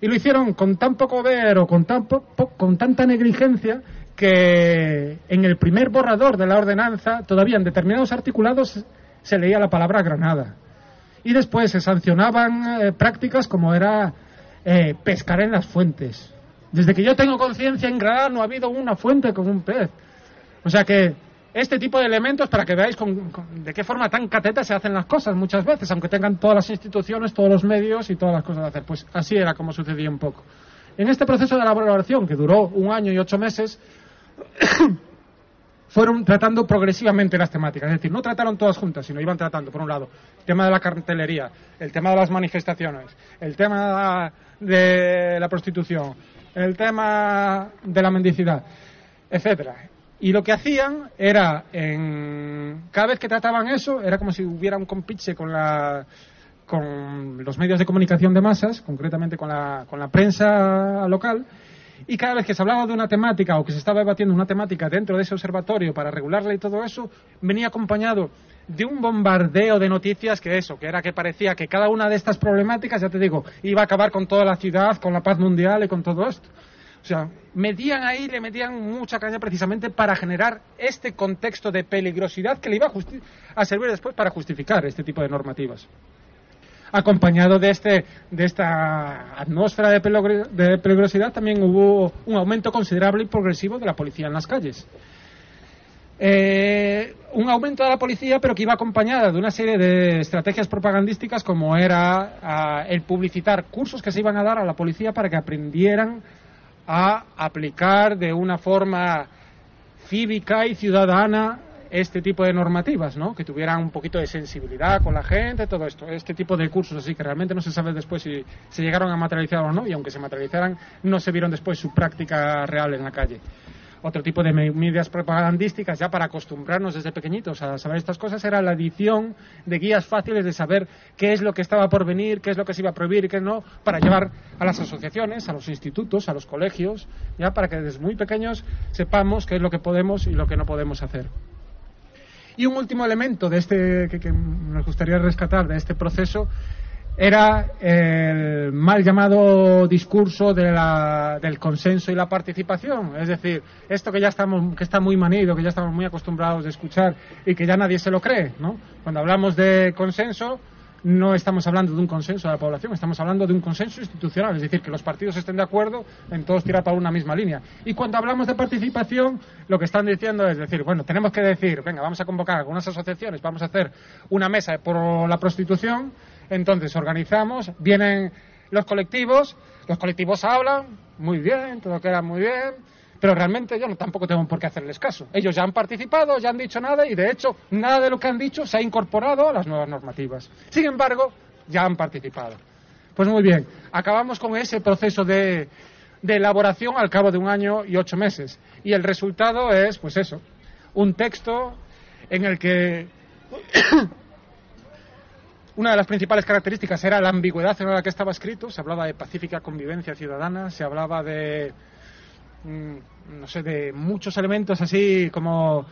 Y lo hicieron con tan poco ver o con, tan con tanta negligencia que en el primer borrador de la ordenanza, todavía en determinados articulados, se leía la palabra Granada y después se sancionaban eh, prácticas como era eh, pescar en las fuentes. Desde que yo tengo conciencia en Granada no ha habido una fuente con un pez. O sea que este tipo de elementos para que veáis de qué forma tan cateta se hacen las cosas muchas veces, aunque tengan todas las instituciones, todos los medios y todas las cosas de hacer. Pues así era como sucedía un poco. En este proceso de elaboración, que duró un año y ocho meses, fueron tratando progresivamente las temáticas. Es decir, no trataron todas juntas, sino iban tratando, por un lado, el tema de la cartelería, el tema de las manifestaciones, el tema de la prostitución, el tema de la mendicidad, etcétera. Y lo que hacían era, en, cada vez que trataban eso, era como si hubiera un compiche con la con los medios de comunicación de masas, concretamente con la, con la prensa local, y cada vez que se hablaba de una temática o que se estaba debatiendo una temática dentro de ese observatorio para regularla y todo eso, venía acompañado de un bombardeo de noticias que eso, que era que parecía que cada una de estas problemáticas, ya te digo, iba a acabar con toda la ciudad, con la paz mundial y con todo esto. O sea, metían ahí, le metían mucha caña precisamente para generar este contexto de peligrosidad que le iba a, a servir después para justificar este tipo de normativas acompañado de, este, de esta atmósfera de, peligrosidad, también hubo un aumento considerable y progresivo de la policía en las calles. Eh, un aumento de la policía, pero que iba acompañada de una serie de estrategias propagandísticas, como era ah, el publicitar cursos que se iban a dar a la policía para que aprendieran a aplicar de una forma cívica y ciudadana este tipo de normativas, ¿no? Que tuvieran un poquito de sensibilidad con la gente, todo esto, este tipo de cursos así que realmente no se sabe después si se llegaron a materializar o no y aunque se materializaran no se vieron después su práctica real en la calle. Otro tipo de medidas propagandísticas, ya para acostumbrarnos desde pequeñitos a saber estas cosas, era la edición de guías fáciles de saber qué es lo que estaba por venir, qué es lo que se iba a prohibir y qué no, para llevar a las asociaciones, a los institutos, a los colegios, ya para que desde muy pequeños sepamos qué es lo que podemos y lo que no podemos hacer. Y un último elemento de este que, nos gustaría rescatar de este proceso era el mal llamado discurso de la- del consenso y la participación. Es decir, esto que ya estamos, que está muy manido, que ya estamos muy acostumbrados de escuchar y que ya nadie se lo cree, ¿no? Cuando hablamos de consenso, no estamos hablando de un consenso de la población, estamos hablando de un consenso institucional, es decir, que los partidos estén de acuerdo en todos tirar para una misma línea. Y cuando hablamos de participación, lo que están diciendo es decir, bueno, tenemos que decir, venga, vamos a convocar algunas asociaciones, vamos a hacer una mesa por la prostitución, entonces organizamos, vienen los colectivos, los colectivos hablan, muy bien, todo queda muy bien, pero realmente yo no, tampoco tengo por qué hacerles caso. Ellos ya han participado, ya han dicho nada y de hecho nada de lo que han dicho se ha incorporado a las nuevas normativas. Sin embargo, ya han participado. Pues muy bien, acabamos con ese proceso de, de elaboración al cabo de un año y ocho meses. Y el resultado es, pues eso, un texto en el que una de las principales características era la ambigüedad en la que estaba escrito. Se hablaba de pacífica convivencia ciudadana, se hablaba de, mm, no sé, de muchos elementos así como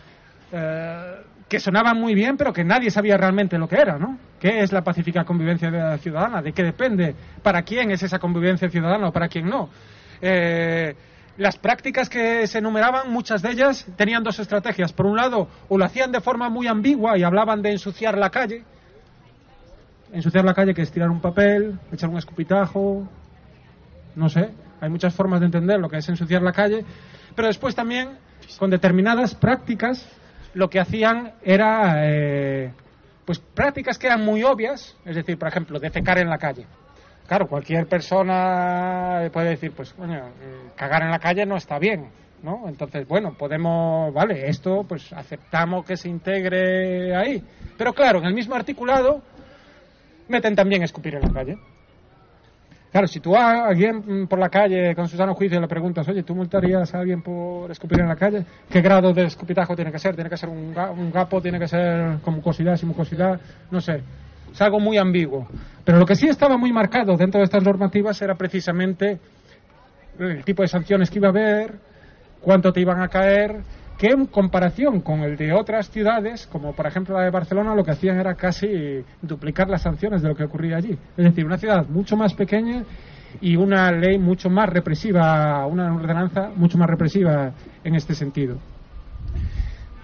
eh, que sonaban muy bien, pero que nadie sabía realmente lo que era, ¿no? ¿Qué es la pacífica convivencia ciudadana? ¿De qué depende? ¿Para quién es esa convivencia ciudadana o para quién no? Eh, las prácticas que se enumeraban, muchas de ellas tenían dos estrategias. Por un lado, o lo hacían de forma muy ambigua y hablaban de ensuciar la calle. Ensuciar la calle que es tirar un papel, echar un escupitajo, no sé. Hay muchas formas de entender lo que es ensuciar la calle. Pero después también, con determinadas prácticas, lo que hacían era, eh, pues prácticas que eran muy obvias, es decir, por ejemplo, defecar en la calle. Claro, cualquier persona puede decir, pues, bueno, eh, cagar en la calle no está bien, ¿no? Entonces, bueno, podemos, vale, esto, pues, aceptamos que se integre ahí. Pero claro, en el mismo articulado meten también escupir en la calle. Claro, si tú a alguien mm, por la calle con su sano juicio le preguntas, oye, ¿tú multarías a alguien por escupir en la calle? ¿Qué grado de escupitajo tiene que ser? ¿Tiene que ser un gapo? ¿Tiene que ser con mucosidad, sin mucosidad? No sé. Es algo muy ambiguo. Pero lo que sí estaba muy marcado dentro de estas normativas era precisamente el tipo de sanciones que iba a haber, cuánto te iban a caer, que en comparación con el de otras ciudades, como por ejemplo la de Barcelona, lo que hacían era casi duplicar las sanciones de lo que ocurría allí. Es decir, una ciudad mucho más pequeña y una ley mucho más represiva, una ordenanza mucho más represiva en este sentido.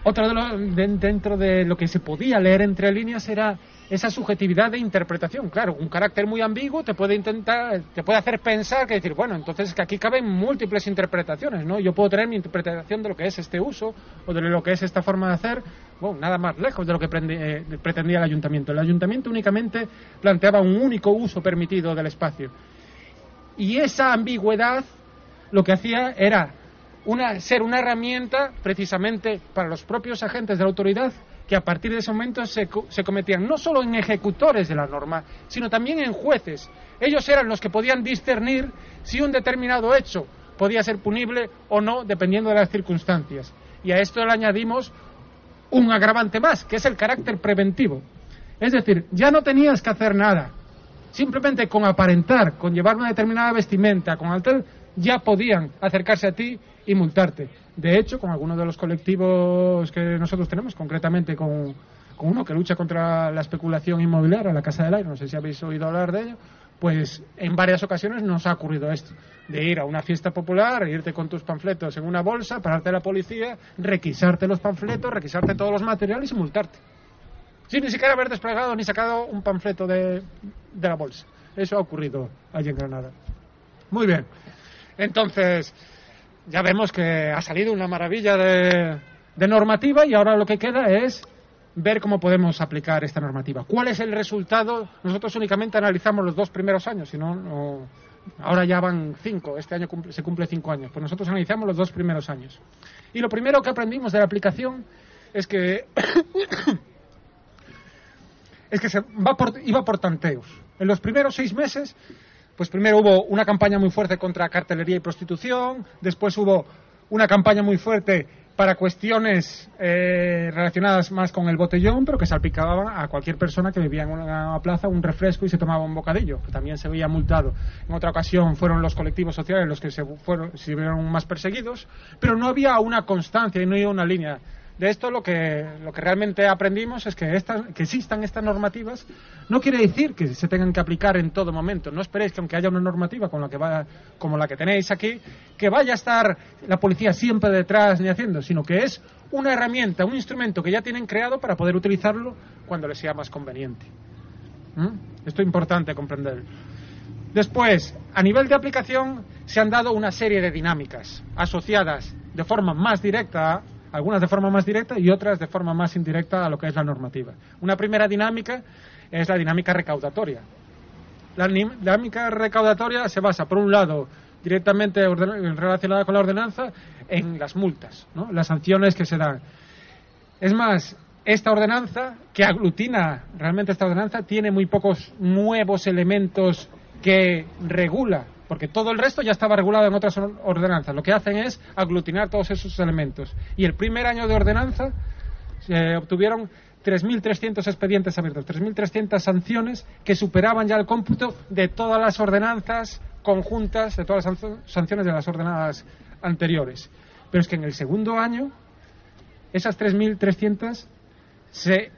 Otro de lo, de- dentro de lo que se podía leer entre líneas era esa subjetividad de interpretación. Claro, un carácter muy ambiguo te puede intentar, te puede hacer pensar que decir, bueno, entonces es que aquí caben múltiples interpretaciones, ¿no? Yo puedo tener mi interpretación de lo que es este uso o de lo que es esta forma de hacer, bueno, nada más lejos de lo que eh, pretendía el ayuntamiento. El ayuntamiento únicamente planteaba un único uso permitido del espacio. Y esa ambigüedad lo que hacía era una, ser una herramienta precisamente para los propios agentes de la autoridad que a partir de ese momento se, se cometían no solo en ejecutores de la norma, sino también en jueces. Ellos eran los que podían discernir si un determinado hecho podía ser punible o no, dependiendo de las circunstancias. Y a esto le añadimos un agravante más, que es el carácter preventivo. Es decir, ya no tenías que hacer nada. Simplemente con aparentar, con llevar una determinada vestimenta, con alter, ya podían acercarse a ti y multarte. De hecho, con algunos de los colectivos que nosotros tenemos, concretamente con, uno que lucha contra la especulación inmobiliaria, la Casa del Aire, no sé si habéis oído hablar de ello, pues en varias ocasiones nos ha ocurrido esto, de ir a una fiesta popular, irte con tus panfletos en una bolsa, pararte a la policía, requisarte los panfletos, requisarte todos los materiales y multarte. Sin ni siquiera haber desplegado ni sacado un panfleto de, de la bolsa. Eso ha ocurrido allí en Granada. Muy bien. Entonces, ya vemos que ha salido una maravilla de, normativa y ahora lo que queda es ver cómo podemos aplicar esta normativa. ¿Cuál es el resultado? Nosotros únicamente analizamos los dos primeros años, si no, no- ahora ya van cinco, este año se cumple cinco años, pues nosotros analizamos los dos primeros años. Y lo primero que aprendimos de la aplicación es que es que se va por, iba por tanteos. En los primeros seis meses, pues primero hubo una campaña muy fuerte contra cartelería y prostitución, después hubo una campaña muy fuerte para cuestiones eh, relacionadas más con el botellón, pero que salpicaban a cualquier persona que vivía en una plaza un refresco y se tomaba un bocadillo, que también se veía multado. En otra ocasión fueron los colectivos sociales los que se fueron, se vieron más perseguidos, pero no había una constancia y no había una línea. De esto lo que, lo que realmente aprendimos es que, estas, que existan estas normativas no quiere decir que se tengan que aplicar en todo momento. No esperéis que aunque haya una normativa con la que va, como la que tenéis aquí, que vaya a estar la policía siempre detrás ni haciendo, sino que es una herramienta, un instrumento que ya tienen creado para poder utilizarlo cuando les sea más conveniente. ¿Mm? Esto es importante comprender. Después, a nivel de aplicación, se han dado una serie de dinámicas asociadas de forma más directa algunas de forma más directa y otras de forma más indirecta a lo que es la normativa. Una primera dinámica es la dinámica recaudatoria. La dinámica recaudatoria se basa, por un lado, directamente relacionada con la ordenanza, en las multas, ¿no? las sanciones que se dan. Es más, esta ordenanza, que aglutina realmente esta ordenanza, tiene muy pocos nuevos elementos que regula porque todo el resto ya estaba regulado en otras ordenanzas. Lo que hacen es aglutinar todos esos elementos. Y el primer año de ordenanza se obtuvieron 3.300 expedientes abiertos, 3.300 sanciones que superaban ya el cómputo de todas las ordenanzas conjuntas, de todas las sanciones de las ordenadas anteriores. Pero es que en el segundo año, esas 3.300 se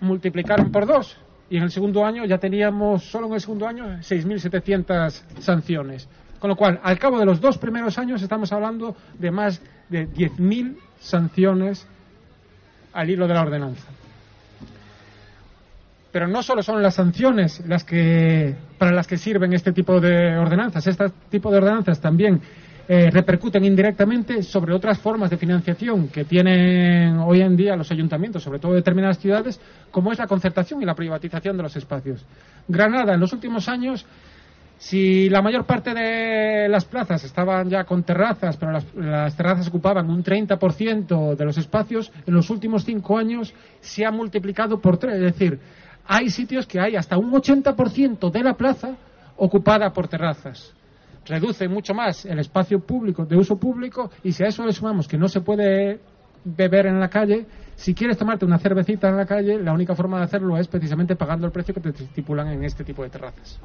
multiplicaron por dos y en el segundo año ya teníamos, solo en el segundo año, 6.700 sanciones. Con lo cual, al cabo de los dos primeros años estamos hablando de más de 10.000 sanciones al hilo de la ordenanza. Pero no solo son las sanciones las que, para las que sirven este tipo de ordenanzas, este tipo de ordenanzas también eh, repercuten indirectamente sobre otras formas de financiación que tienen hoy en día los ayuntamientos, sobre todo determinadas ciudades, como es la concertación y la privatización de los espacios. Granada, en los últimos años, si la mayor parte de las plazas estaban ya con terrazas, pero las, terrazas ocupaban un 30% de los espacios, en los últimos cinco años se ha multiplicado por tres. Es decir, hay sitios que hay hasta un 80% de la plaza ocupada por terrazas reduce mucho más el espacio público de uso público y si a eso le sumamos que no se puede beber en la calle, si quieres tomarte una cervecita en la calle, la única forma de hacerlo es precisamente pagando el precio que te estipulan en este tipo de terrazas.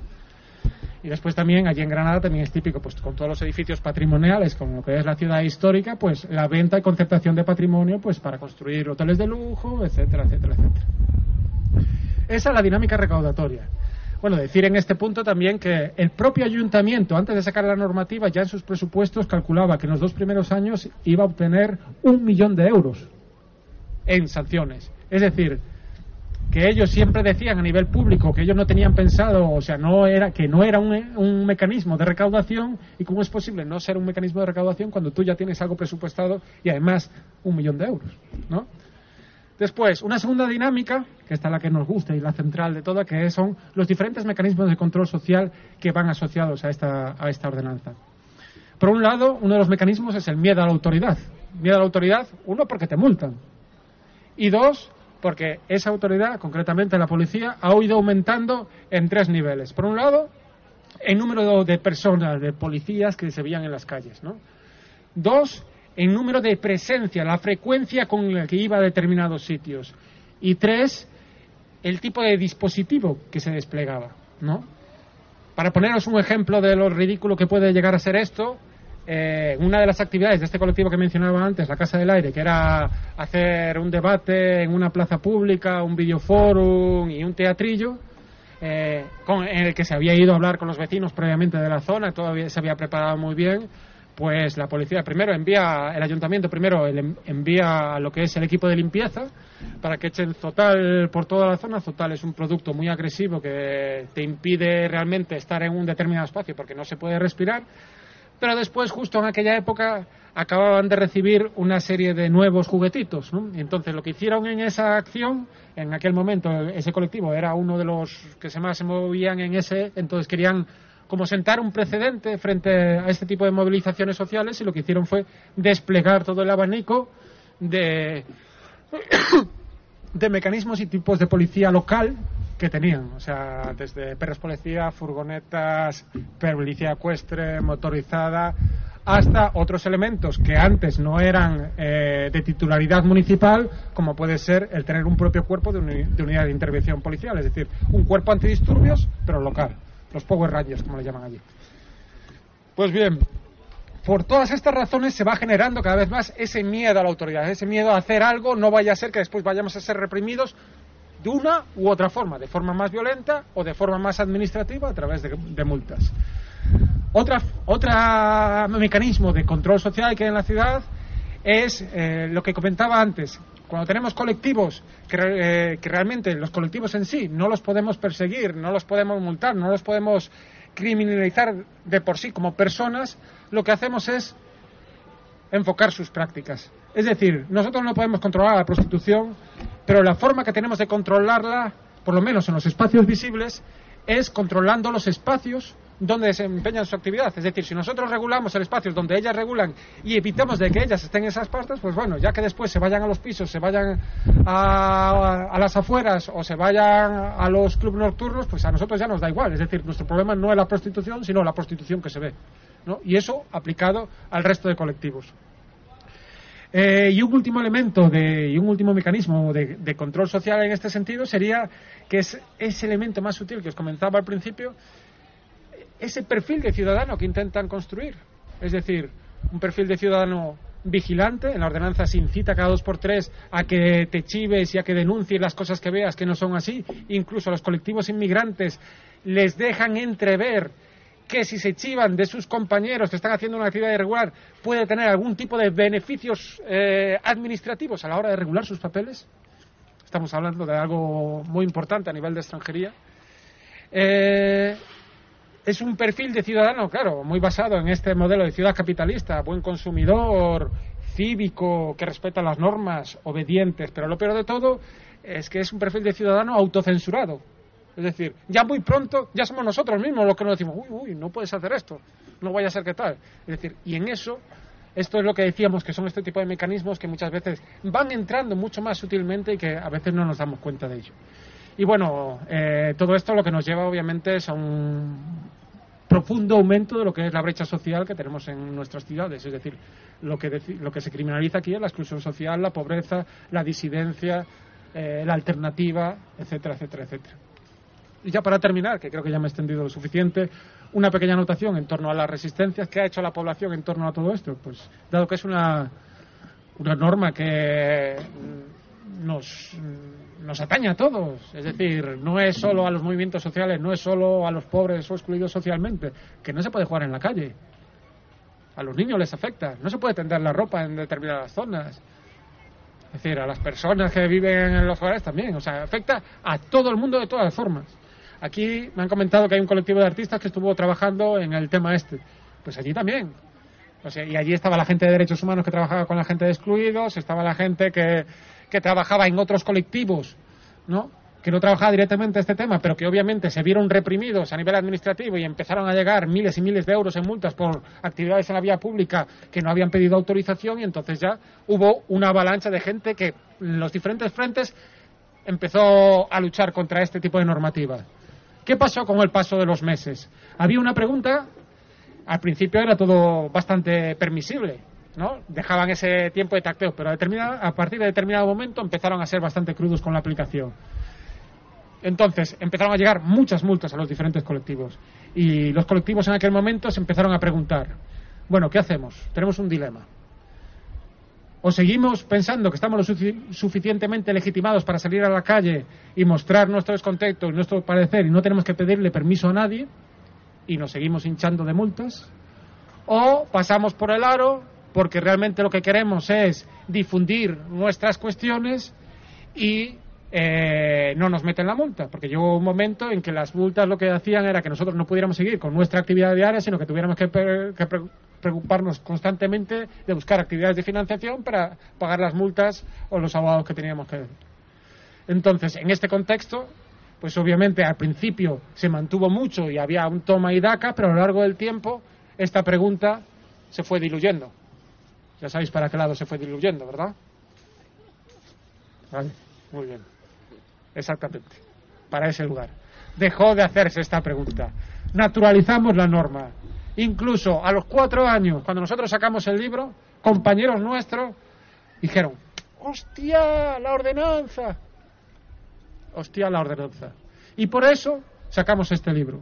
Y después también, allí en Granada también es típico, pues con todos los edificios patrimoniales, como lo que es la ciudad histórica, pues la venta y concertación de patrimonio, pues para construir hoteles de lujo, etcétera, etcétera, etcétera. Esa es la dinámica recaudatoria. Bueno, decir en este punto también que el propio ayuntamiento, antes de sacar la normativa, ya en sus presupuestos calculaba que en los dos primeros años iba a obtener un millón de euros en sanciones. Es decir, que ellos siempre decían a nivel público que ellos no tenían pensado, o sea, no era, que no era un, un, mecanismo de recaudación y cómo es posible no ser un mecanismo de recaudación cuando tú ya tienes algo presupuestado y además un millón de euros, ¿no? Después, una segunda dinámica, que esta es la que nos gusta y la central de toda, que son los diferentes mecanismos de control social que van asociados a esta, a esta ordenanza. Por un lado, uno de los mecanismos es el miedo a la autoridad. Miedo a la autoridad, uno, porque te multan. Y dos, porque esa autoridad, concretamente la policía, ha ido aumentando en tres niveles. Por un lado, el número de personas, de policías que se veían en las calles. ¿no? Dos, en número de presencia, la frecuencia con la que iba a determinados sitios. Y tres, el tipo de dispositivo que se desplegaba, ¿no? Para poneros un ejemplo de lo ridículo que puede llegar a ser esto, eh, una de las actividades de este colectivo que mencionaba antes, la Casa del Aire, que era hacer un debate en una plaza pública, un videoforum y un teatrillo, eh, en el que se había ido a hablar con los vecinos previamente de la zona, todavía se había preparado muy bien, pues la policía primero envía, el ayuntamiento primero envía lo que es el equipo de limpieza para que echen Zotal por toda la zona. Zotal es un producto muy agresivo que te impide realmente estar en un determinado espacio porque no se puede respirar. Pero después, justo en aquella época, acababan de recibir una serie de nuevos juguetitos. Y entonces, lo que hicieron en esa acción, en aquel momento, ese colectivo era uno de los que se más se movían en ese, entonces querían como sentar un precedente frente a este tipo de movilizaciones sociales y lo que hicieron fue desplegar todo el abanico de, mecanismos y tipos de policía local que tenían, o sea, desde perros policía, furgonetas, policía ecuestre, motorizada, hasta otros elementos que antes no eran eh, de titularidad municipal, como puede ser el tener un propio cuerpo de, de unidad de intervención policial, es decir, un cuerpo antidisturbios, pero local los Power Rangers, como le llaman allí. Pues bien, por todas estas razones se va generando cada vez más ese miedo a la autoridad, ese miedo a hacer algo, no vaya a ser que después vayamos a ser reprimidos de una u otra forma, de forma más violenta o de forma más administrativa a través de, multas. Otra, otro mecanismo de control social que hay en la ciudad es eh, lo que comentaba antes. Cuando tenemos colectivos que, eh, que realmente los colectivos en sí no los podemos perseguir, no los podemos multar, no los podemos criminalizar de por sí como personas, lo que hacemos es enfocar sus prácticas. Es decir, nosotros no podemos controlar la prostitución, pero la forma que tenemos de controlarla, por lo menos en los espacios visibles, es controlando los espacios donde desempeñan su actividad. Es decir, si nosotros regulamos el espacio donde ellas regulan y evitamos de que ellas estén en esas partes, pues bueno, ya que después se vayan a los pisos, se vayan a, a las afueras o se vayan a los clubes nocturnos, pues a nosotros ya nos da igual. Es decir, nuestro problema no es la prostitución, sino la prostitución que se ve. ¿no? Y eso aplicado al resto de colectivos. Eh, y un último elemento de, y un último mecanismo de, de, control social en este sentido sería que es ese elemento más sutil que os comentaba al principio, ese perfil de ciudadano que intentan construir. Es decir, un perfil de ciudadano vigilante, en la ordenanza se incita cada dos por tres a que te chives y a que denuncies las cosas que veas que no son así. Incluso a los colectivos inmigrantes les dejan entrever que si se chivan de sus compañeros que están haciendo una actividad irregular puede tener algún tipo de beneficios eh, administrativos a la hora de regular sus papeles. Estamos hablando de algo muy importante a nivel de extranjería. Eh, es un perfil de ciudadano, claro, muy basado en este modelo de ciudad capitalista, buen consumidor, cívico, que respeta las normas, obedientes, pero lo peor de todo es que es un perfil de ciudadano autocensurado. Es decir, ya muy pronto, ya somos nosotros mismos los que nos decimos, uy, uy, no puedes hacer esto, no vaya a ser que tal. Es decir, y en eso, esto es lo que decíamos, que son este tipo de mecanismos que muchas veces van entrando mucho más sutilmente y que a veces no nos damos cuenta de ello. Y bueno, eh, todo esto lo que nos lleva obviamente es a un profundo aumento de lo que es la brecha social que tenemos en nuestras ciudades. Es decir, lo que, lo que se criminaliza aquí es la exclusión social, la pobreza, la disidencia, eh, la alternativa, etcétera, etcétera, etcétera. Y ya para terminar, que creo que ya me he extendido lo suficiente, una pequeña anotación en torno a las resistencias que ha hecho la población en torno a todo esto. Pues dado que es una, una norma que nos nos atañe a todos. Es decir, no es solo a los movimientos sociales, no es solo a los pobres o excluidos socialmente, que no se puede jugar en la calle. A los niños les afecta, no se puede tender la ropa en determinadas zonas. Es decir, a las personas que viven en los hogares también. O sea, afecta a todo el mundo de todas formas. Aquí me han comentado que hay un colectivo de artistas que estuvo trabajando en el tema este. Pues allí también. O sea, y allí estaba la gente de derechos humanos que trabajaba con la gente de excluidos, estaba la gente que que trabajaba en otros colectivos, ¿no? que no trabajaba directamente este tema, pero que obviamente se vieron reprimidos a nivel administrativo y empezaron a llegar miles y miles de euros en multas por actividades en la vía pública que no habían pedido autorización y entonces ya hubo una avalancha de gente que en los diferentes frentes empezó a luchar contra este tipo de normativa. ¿Qué pasó con el paso de los meses? Había una pregunta, al principio era todo bastante permisible, ¿no? Dejaban ese tiempo de tacteo, pero a, a partir de determinado momento empezaron a ser bastante crudos con la aplicación. Entonces, empezaron a llegar muchas multas a los diferentes colectivos. Y los colectivos en aquel momento se empezaron a preguntar, bueno, ¿qué hacemos? Tenemos un dilema. O seguimos pensando que estamos lo suficientemente legitimados para salir a la calle y mostrar nuestro descontento y nuestro parecer y no tenemos que pedirle permiso a nadie y nos seguimos hinchando de multas. O pasamos por el aro, porque realmente lo que queremos es difundir nuestras cuestiones y eh, no nos meten la multa, porque llegó un momento en que las multas lo que hacían era que nosotros no pudiéramos seguir con nuestra actividad diaria, sino que tuviéramos que, preocuparnos constantemente de buscar actividades de financiación para pagar las multas o los abogados que teníamos que. Entonces, en este contexto, pues obviamente al principio se mantuvo mucho y había un toma y daca, pero a lo largo del tiempo esta pregunta se fue diluyendo. Ya sabéis para qué lado se fue diluyendo, ¿verdad? Vale, muy bien. Exactamente. Para ese lugar. Dejó de hacerse esta pregunta. Naturalizamos la norma. Incluso a los cuatro años, cuando nosotros sacamos el libro, compañeros nuestros dijeron, hostia, la ordenanza. Hostia, la ordenanza. Y por eso sacamos este libro.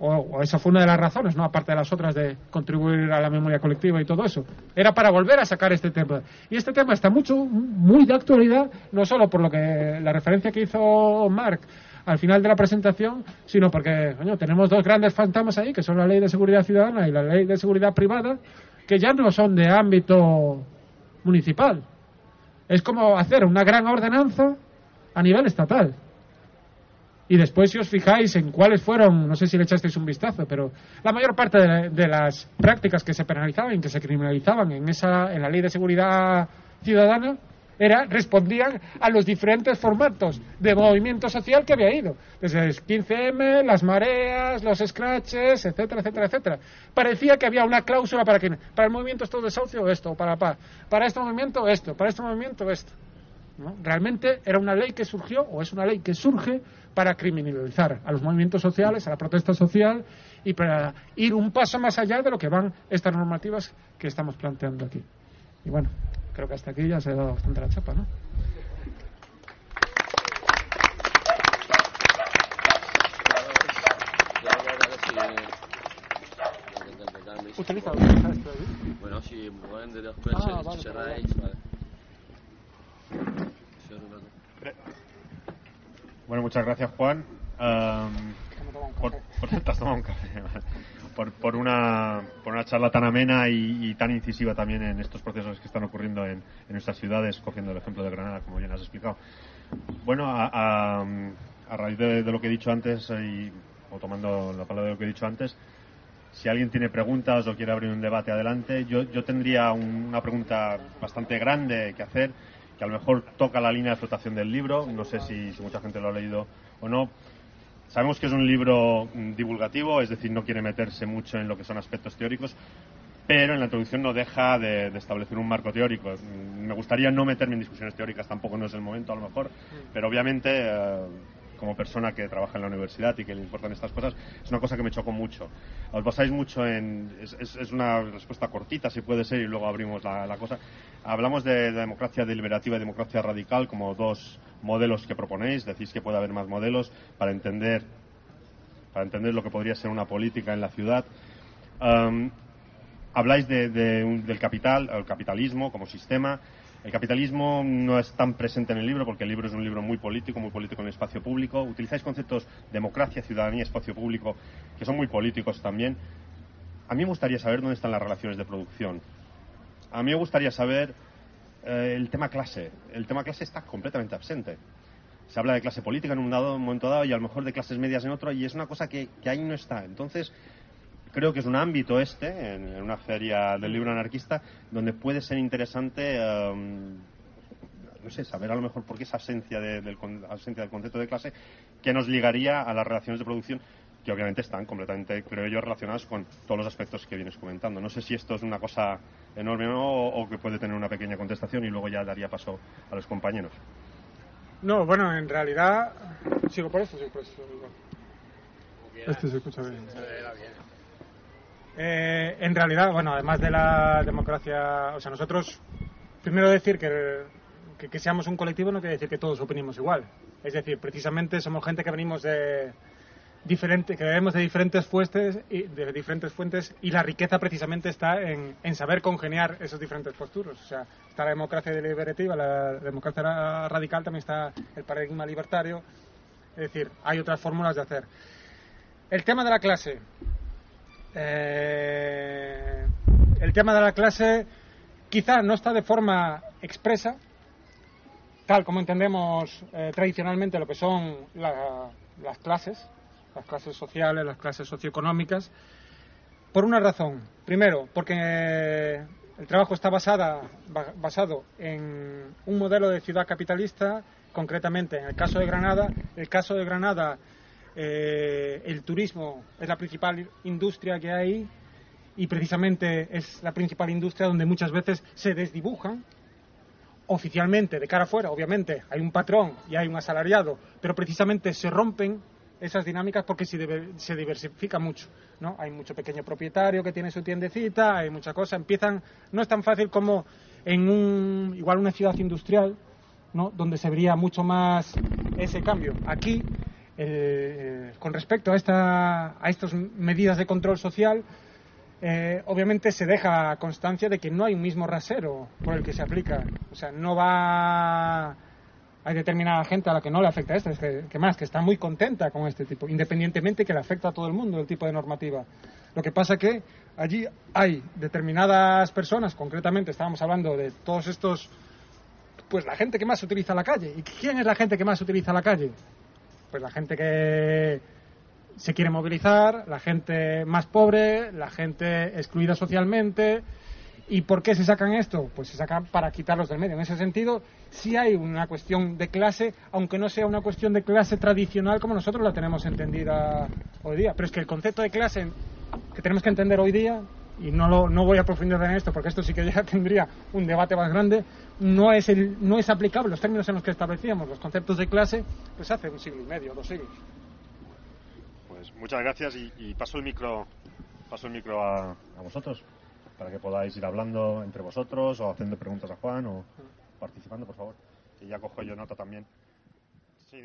O, esa fue una de las razones, no aparte de las otras de contribuir a la memoria colectiva y todo eso, era para volver a sacar este tema. Y este tema está mucho, muy de actualidad, no solo por lo que la referencia que hizo Mark al final de la presentación, sino porque tenemos dos grandes fantasmas ahí, que son la ley de seguridad ciudadana y la ley de seguridad privada, que ya no son de ámbito municipal. Es como hacer una gran ordenanza a nivel estatal. Y después, si os fijáis en cuáles fueron, no sé si le echasteis un vistazo, pero la mayor parte de, las prácticas que se penalizaban y que se criminalizaban en, esa, en la ley de seguridad ciudadana era, respondían a los diferentes formatos de movimiento social que había ido. Desde el 15M, las mareas, los scratches, etcétera, etcétera, etcétera. Parecía que había una cláusula para que para el movimiento esto de desahucio esto, para para, para este movimiento esto, para este movimiento esto. ¿no? Realmente era una ley que surgió, o es una ley que surge, para criminalizar a los movimientos sociales, a la protesta social y para ir un paso más allá de lo que van estas normativas que estamos planteando aquí. Y bueno, creo que hasta aquí ya se ha dado bastante la chapa, ¿no? Utiliza. Bueno, si de los Ah, vale, xerradells, vale. Bueno, muchas gracias, Juan. Um, un por, por, te has tomado un café, vale. por, por una, por una charla tan amena y, y tan incisiva también en estos procesos que están ocurriendo en, en nuestras ciudades, cogiendo el ejemplo de Granada, como bien has explicado. Bueno, a, a- a raíz de, de lo que he dicho antes, y, o tomando la palabra de lo que he dicho antes, si alguien tiene preguntas o quiere abrir un debate adelante, yo, yo tendría un- una pregunta bastante grande que hacer, que a lo mejor toca la línea de flotación del libro, no sé si, si mucha gente lo ha leído o no. Sabemos que es un libro mm, divulgativo, es decir, no quiere meterse mucho en lo que son aspectos teóricos, pero en la introducción no deja de, de establecer un marco teórico. Mm, Me gustaría no meterme en discusiones teóricas, tampoco no es el momento a lo mejor, pero obviamente eh, como persona que trabaja en la universidad y que le importan estas cosas, es una cosa que me chocó mucho. Os basáis mucho en... Es, una respuesta cortita, si puede ser, y luego abrimos la, cosa. Hablamos de, de democracia deliberativa y democracia radical como dos modelos que proponéis. Decís que puede haber más modelos para entender, para entender lo que podría ser una política en la ciudad. Habláis de- del capital, el capitalismo como sistema. El capitalismo no es tan presente en el libro porque el libro es un libro muy político, muy político en el espacio público. Utilizáis conceptos democracia, ciudadanía, espacio público, que son muy políticos también. A mí me gustaría saber dónde están las relaciones de producción. A mí me gustaría saber eh, el tema clase. El tema clase está completamente ausente. Se habla de clase política en un, dado, un momento dado y a lo mejor de clases medias en otro y es una cosa que ahí no está. Entonces, creo que es un ámbito este, en, en una feria del libro anarquista, donde puede ser interesante, em, no sé, saber a lo mejor por qué esa ausencia, de- del, con- ausencia del concepto de clase que nos ligaría a las relaciones de producción que obviamente están completamente, creo yo, relacionadas con todos los aspectos que vienes comentando. No sé si esto es una cosa enorme o no, o, o que puede tener una pequeña contestación y luego ya daría paso a los compañeros. No, bueno, en realidad. Sigo por esto, sigo por esto. Este se escucha bien. Eh, en realidad, bueno, además de la democracia, o sea, nosotros, primero decir que, que, seamos un colectivo no quiere decir que todos opinemos igual. Es decir, precisamente somos gente que venimos de diferente, que venimos de diferentes fuentes y de diferentes fuentes y la riqueza precisamente está en, saber congeniar esos diferentes posturas. O sea, está la democracia deliberativa, la democracia ra- radical, también está el paradigma libertario. Es decir, hay otras fórmulas de hacer. El tema de la clase. Eh, el tema de la clase quizá no está de forma expresa, tal como entendemos eh, tradicionalmente lo que son la- las clases, las clases sociales, las clases socioeconómicas, por una razón. Primero, porque el trabajo está basada, ba- basado en un modelo de ciudad capitalista, concretamente en el caso de Granada. El caso de Granada, eh, el turismo es la principal industria que hay y precisamente es la principal industria donde muchas veces se desdibujan oficialmente de cara afuera, obviamente, hay un patrón y hay un asalariado, pero precisamente se rompen esas dinámicas porque se diversifica mucho, ¿no? Hay mucho pequeño propietario que tiene su tiendecita, hay mucha cosa, empiezan, no es tan fácil como en un, igual una ciudad industrial, ¿no? Donde se vería mucho más ese cambio. Aquí, eh, con respecto a, esta, a estas medidas de control social, eh, obviamente se deja constancia de que no hay un mismo rasero por el que se aplica. O sea, no va. Hay determinada gente a la que no le afecta esto, es que, que más, que está muy contenta con este tipo, independientemente que le afecta a todo el mundo el tipo de normativa. Lo que pasa que allí hay determinadas personas, concretamente estábamos hablando de todos estos, pues la gente que más utiliza la calle. ¿Y quién es la gente que más utiliza la calle? Pues la gente que se quiere movilizar, la gente más pobre, la gente excluida socialmente. ¿Y por qué se sacan esto? Pues se sacan para quitarlos del medio. En ese sentido, sí hay una cuestión de clase, aunque no sea una cuestión de clase tradicional como nosotros la tenemos entendida hoy día. Pero es que el concepto de clase que tenemos que entender hoy día, y no, lo, no voy a profundizar en esto porque esto sí que ya tendría un debate más grande, no es, el, no es aplicable los términos en los que establecíamos los conceptos de clase pues hace un siglo y medio, dos siglos. Pues muchas gracias y, y paso el micro, paso el micro a, a vosotros para que podáis ir hablando entre vosotros o haciendo preguntas a Juan o participando, por favor. Que ya cojo yo nota también. Sí.